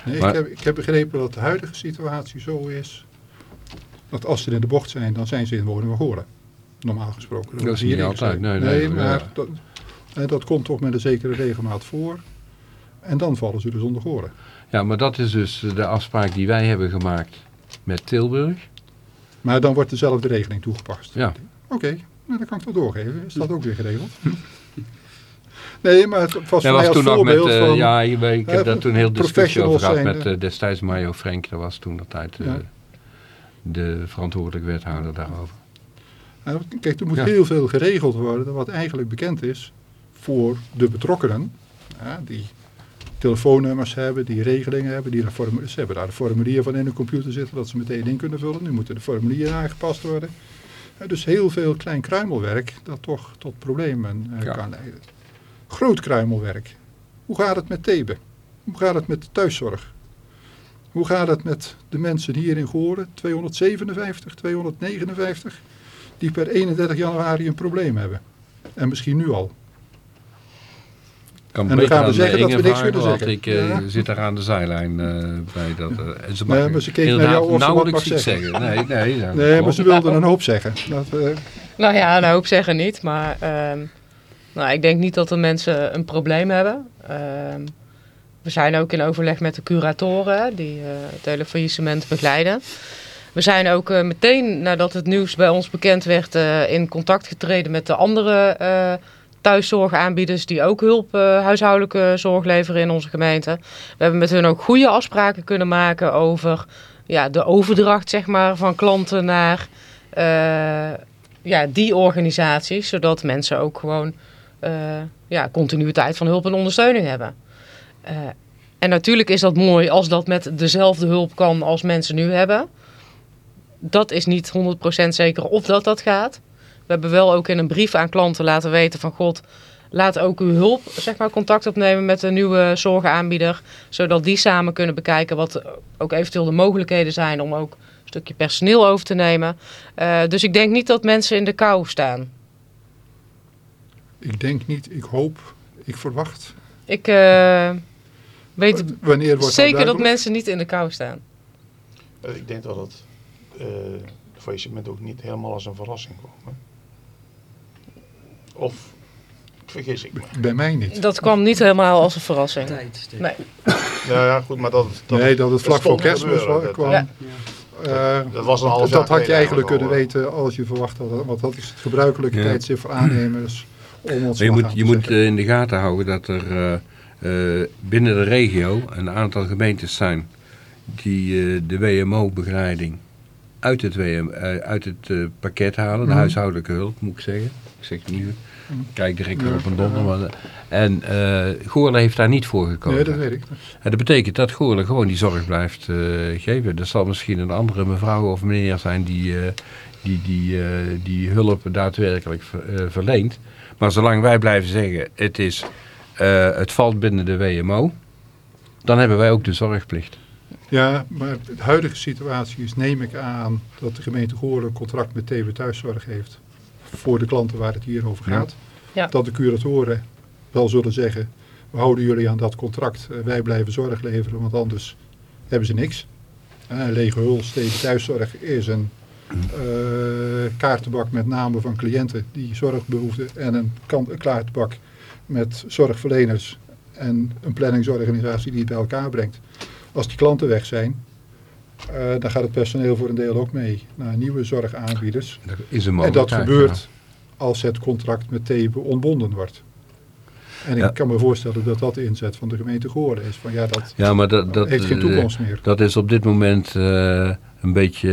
Speaker 1: Nee,
Speaker 6: Maar-
Speaker 1: ik, heb, ik heb begrepen dat de huidige situatie zo is. Dat als ze in de bocht zijn, dan zijn ze in wonen van Goren. Normaal gesproken.
Speaker 6: Dat is
Speaker 1: hier
Speaker 6: niet altijd,
Speaker 1: ingeschreven.
Speaker 6: nee, nee,
Speaker 1: maar
Speaker 6: ja.
Speaker 1: dat, dat komt toch met een zekere regelmaat voor. En dan vallen ze dus onder Goren.
Speaker 6: Ja, maar dat is dus de afspraak die wij hebben gemaakt met Tilburg.
Speaker 1: Maar dan wordt dezelfde regeling toegepast.
Speaker 6: Ja.
Speaker 1: Oké, nou, dan kan ik dat doorgeven. Is dat ook weer geregeld? nee, maar het was
Speaker 6: Dat
Speaker 1: mij
Speaker 6: was
Speaker 1: als
Speaker 6: toen nog met,
Speaker 1: voorbeeld
Speaker 6: eh,
Speaker 1: van...
Speaker 6: ja, ik, ik heb daar toen heel discussie over gehad met
Speaker 1: eh,
Speaker 6: destijds Mario Frenk. Dat was toen de tijd eh,
Speaker 1: Ja.
Speaker 6: de verantwoordelijk wethouder daarover.
Speaker 1: Nou, kijk, er moet
Speaker 6: Ja.
Speaker 1: heel veel geregeld worden wat eigenlijk bekend is voor de betrokkenen. Ja, die telefoonnummers hebben, die regelingen hebben. Die daar formu- ze hebben daar de formulier van in de computer zitten dat ze meteen in kunnen vullen. Nu moeten de formulieren aangepast worden. Ja, dus heel veel klein kruimelwerk dat toch tot problemen eh,
Speaker 6: Ja.
Speaker 1: kan leiden. Groot kruimelwerk. Hoe gaat het met Thebe? Hoe gaat het met de thuiszorg? Hoe gaat het met de mensen hier in Goren, 257, 259, die per 31 januari een probleem hebben? En misschien nu al.
Speaker 6: Kan
Speaker 1: En dan gaan we zeggen dat we niks willen zeggen.
Speaker 6: ik eh,
Speaker 1: Ja.
Speaker 6: zit daar aan de zijlijn eh, bij dat. eh, en ze mag
Speaker 1: Nee, maar ze keek naar
Speaker 6: inderdaad
Speaker 1: jou of ze wat mag
Speaker 6: iets
Speaker 1: zeggen.
Speaker 6: zeggen. Nee, nee, ja,
Speaker 1: Nee, maar ze wilden een hoop zeggen. Dat, eh,
Speaker 2: Nou ja, een hoop zeggen niet, maar ehm, nou, ik denk niet dat de mensen een probleem hebben. Ehm, we zijn ook in overleg met de curatoren die eh, het hele faillissement begeleiden. We zijn ook meteen nadat het nieuws bij ons bekend werd eh, in contact getreden met de andere eh, thuiszorgaanbieders die ook hulp eh, huishoudelijke zorg leveren in onze gemeente. We hebben met hun ook goede afspraken kunnen maken over ja, de overdracht zeg maar, van klanten naar eh, ja, die organisaties, zodat mensen ook gewoon eh, ja, continuïteit van hulp en ondersteuning hebben. En natuurlijk is dat mooi als dat met dezelfde hulp kan als mensen nu hebben. Dat is niet 100% zeker of dat dat gaat. We hebben wel ook in een brief aan klanten laten weten van God, laat ook uw hulp zeg maar, contact opnemen met een nieuwe zorgaanbieder. Zodat die samen kunnen bekijken wat ook eventueel de mogelijkheden zijn om ook een stukje personeel over te nemen. Eh, dus ik denk niet dat mensen in de kou staan.
Speaker 1: ik denk niet, ik hoop, ik verwacht.
Speaker 2: Ik eh, weet
Speaker 1: Wanneer wordt
Speaker 2: zeker dat mensen niet in de kou staan.
Speaker 4: Eh, Ik denk dat het eh faillissement ook niet helemaal als een verrassing kwam. Of vergis ik me.
Speaker 1: Bij mij niet.
Speaker 2: Dat kwam niet helemaal als een verrassing. Nee.
Speaker 4: Ja, ja goed, maar dat, dat,
Speaker 1: nee, dat het vlak voor kerstmis
Speaker 4: gebeuren.
Speaker 1: kwam.
Speaker 2: Ja.
Speaker 1: Eh,
Speaker 4: dat was een half jaar
Speaker 1: dat had je eigenlijk kunnen weten als je verwacht had. Want dat is het gebruikelijke
Speaker 6: Ja.
Speaker 1: tijdstip voor aannemers. Om ons
Speaker 6: Maar je moet, je moet eh, in de gaten houden dat er eh, eh, binnen de regio een aantal gemeentes zijn die eh, de WMO-begeleiding uit het, WM, eh, uit het eh, pakket halen. De
Speaker 1: Mhm.
Speaker 6: huishoudelijke hulp, moet ik zeggen. Ik zeg het nu, kijk direct weer op een donder. eh, en eh Goorlen heeft daar niet voor gekozen.
Speaker 1: Nee, dat weet ik.
Speaker 6: En dat betekent dat Goorlen gewoon die zorg blijft geven. Er zal misschien een andere mevrouw of meneer zijn die, die, die, die hulp daadwerkelijk ver- verleent. Maar zolang wij blijven zeggen, het, is, het valt binnen de WMO, dan hebben wij ook de zorgplicht.
Speaker 1: Ja, maar de huidige situatie is, neem ik aan, dat de gemeente Goorlen een contract met TV Thuiszorg heeft. Voor de klanten waar het hier over gaat.
Speaker 2: Ja.
Speaker 1: Dat de curatoren wel zullen zeggen, we houden jullie aan dat contract. Eh, Wij blijven zorg leveren, want anders hebben ze niks. Eh, Een lege huls, TV Thuiszorg is een eh, kaartenbak met namen van cliënten die zorg behoeften. En een, kan, een kaartenbak met zorgverleners en een planningsorganisatie die het bij elkaar brengt. Als die klanten weg zijn, eh, dan gaat het personeel voor een deel ook mee naar nieuwe zorgaanbieders.
Speaker 6: Dat is een
Speaker 1: En dat gebeurt als het contract met Thebe ontbonden wordt. En
Speaker 6: Ja.
Speaker 1: ik kan me voorstellen dat dat de inzet van de gemeente Goorlen is. Van ja, dat
Speaker 6: Ja, maar dat, dat,
Speaker 1: heeft geen
Speaker 6: eh,
Speaker 1: toekomst meer.
Speaker 6: dat is op dit moment eh, een, beetje,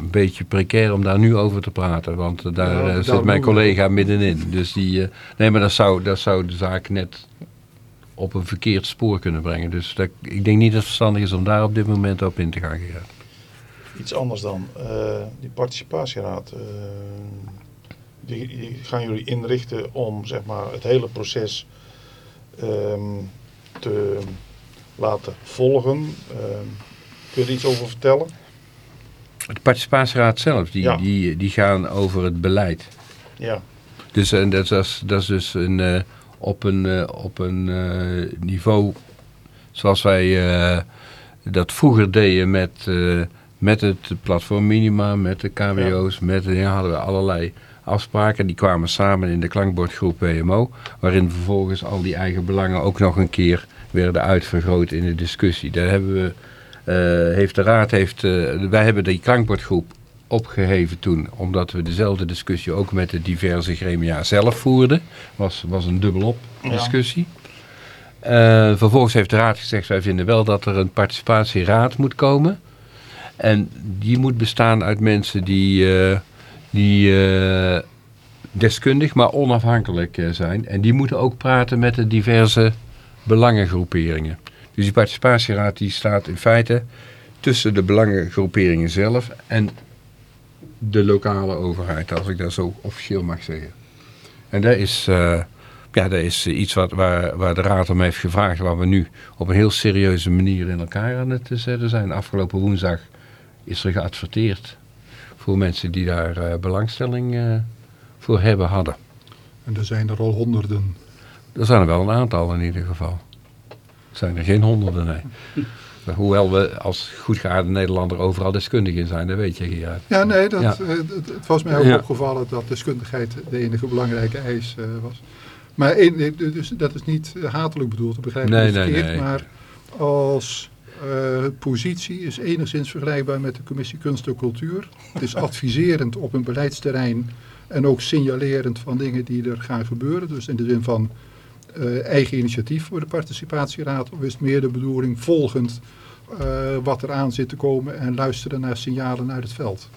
Speaker 6: een beetje precair om daar nu over te praten. Want daar
Speaker 1: Ja,
Speaker 6: zit mijn collega middenin. Dus die, nee, maar dat zou, dat zou de zaak net op een verkeerd spoor kunnen brengen. Dus dat, ik denk niet dat het verstandig is om daar op dit moment op in te gaan. Gerard.
Speaker 4: Iets anders dan. eh, die participatieraad. eh, die, die gaan jullie inrichten om zeg maar, het hele proces ehm, te laten volgen. Ehm, kun je er iets over vertellen?
Speaker 6: De participatieraad zelf, die,
Speaker 4: Ja.
Speaker 6: die, die gaan over het beleid.
Speaker 4: Ja.
Speaker 6: Dus en dat, is, dat is dus een, eh, op een, eh, op een eh, niveau zoals wij eh, dat vroeger deden met, met het platform Minima, met de KWO's, met ja, hadden we allerlei afspraken. Die kwamen samen in de klankbordgroep WMO, waarin vervolgens al die eigen belangen ook nog een keer werden uitvergroot in de discussie. Daar hebben we, eh, heeft de raad, heeft, wij hebben die klankbordgroep opgeheven toen, omdat we dezelfde discussie ook met de diverse gremia zelf voerden. Was, was een dubbelop
Speaker 4: Ja.
Speaker 6: discussie. Eh, vervolgens heeft de raad gezegd, wij vinden wel dat er een participatieraad moet komen. En die moet bestaan uit mensen die, eh, die eh, deskundig, maar onafhankelijk zijn. En die moeten ook praten met de diverse belangengroeperingen. Dus die participatieraad die staat in feite tussen de belangengroeperingen zelf en de lokale overheid, als ik dat zo officieel mag zeggen. En dat is, eh, ja, dat is iets wat, waar, waar de raad om heeft gevraagd, waar we nu op een heel serieuze manier in elkaar aan het zetten zijn. Afgelopen woensdag is er geadverteerd voor mensen die daar eh, belangstelling eh, voor hebben hadden.
Speaker 1: En er zijn er al honderden.
Speaker 6: Er zijn er wel een aantal in ieder geval. Het zijn er geen honderden, nee. Hoewel we als goedgeaarde Nederlander overal deskundig in zijn, dat weet je, Gerard.
Speaker 1: Ja, nee, dat,
Speaker 6: Ja.
Speaker 1: eh, het, het was mij ook
Speaker 6: Ja.
Speaker 1: opgevallen dat deskundigheid de enige belangrijke eis eh, was. Maar dus, dat is niet eh, hatelijk bedoeld, dat begrijp ik
Speaker 6: Nee,
Speaker 1: niet
Speaker 6: nee,
Speaker 1: verkeerd.
Speaker 6: nee.
Speaker 1: Maar als positie is enigszins vergelijkbaar met de commissie Kunst en Cultuur. Het is adviserend op een beleidsterrein en ook signalerend van dingen die er gaan gebeuren. Dus in de zin van eigen initiatief voor de participatieraad. Of is het meer de bedoeling volgend eh, wat er aan zit te komen en luisteren naar signalen uit het veld?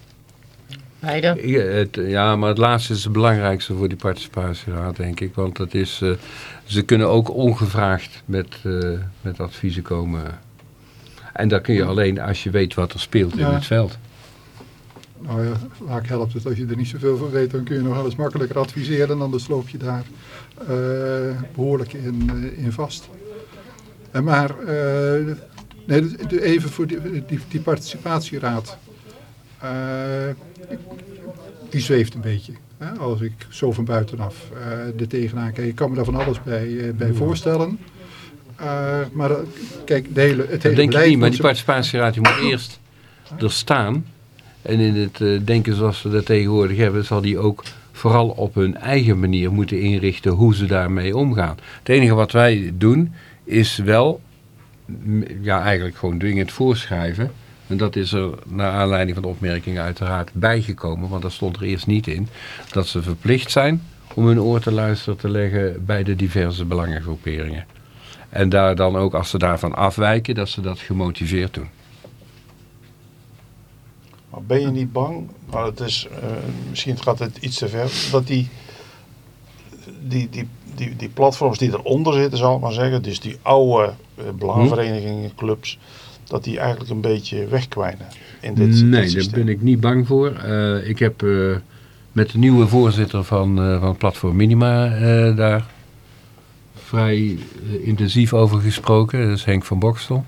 Speaker 2: Beide.
Speaker 6: Ja, het, ja, maar het laatste is het belangrijkste voor die participatieraad, denk ik. Want dat is, eh, ze kunnen ook ongevraagd met, eh, met adviezen komen. En dat kun je alleen als je weet wat er speelt in het veld.
Speaker 1: Nou ja, vaak helpt het als je er niet zoveel van weet, dan kun je nog wel eens makkelijker adviseren. Anders loop je daar eh, behoorlijk in, eh, in vast. En maar, eh, nee, de- de- even voor die, die, die participatieraad. Eh, die zweeft een beetje. Hè? Als ik zo van buitenaf eh er tegenaan kijk. Ik kan me daar van alles bij, eh, bij voorstellen. Eh, maar dat- kijk, de hele, het hele
Speaker 6: denk ik niet, maar die participatieraad die moet eerst er staan. En in het eh, denken zoals we dat tegenwoordig hebben, zal die ook vooral op hun eigen manier moeten inrichten hoe ze daarmee omgaan. Het enige wat wij doen is wel, ja eigenlijk gewoon dwingend voorschrijven. En dat is er naar aanleiding van de opmerkingen uiteraard bijgekomen, want dat stond er eerst niet in. Dat ze verplicht zijn om hun oor te luisteren te leggen bij de diverse belangengroeperingen. En daar dan ook, als ze daarvan afwijken, dat ze dat gemotiveerd doen.
Speaker 4: Maar ben je niet bang, maar het is, eh, misschien gaat het iets te ver, dat die, die, die, die, die platforms die eronder zitten, zal ik maar zeggen, dus die oude eh, belangenverenigingen, clubs, dat die eigenlijk een beetje wegkwijnen in dit, dit
Speaker 6: nee, daar ben ik niet bang voor. Eh, ik heb eh, met de nieuwe voorzitter van, eh, van Platform Minima eh, daar vrij eh, intensief over gesproken. Dat is Henk van Bokstel.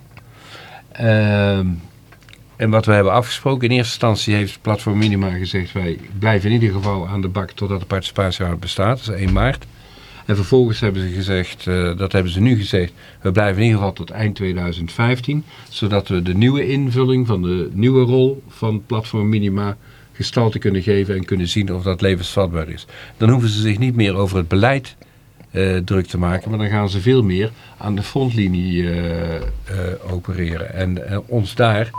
Speaker 6: En wat we hebben afgesproken, in eerste instantie heeft Platform Minima gezegd... wij blijven in ieder geval aan de bak totdat de participatieraad bestaat. Dat is 1 maart. En vervolgens hebben ze gezegd, eh, dat hebben ze nu gezegd... we blijven in ieder geval tot eind 2015... zodat we de nieuwe invulling van de nieuwe rol van Platform Minima... gestalte kunnen geven en kunnen zien of dat levensvatbaar is. Dan hoeven ze zich niet meer over het beleid eh, druk te maken... maar dan gaan ze veel meer aan de frontlinie eh, opereren. En ons daar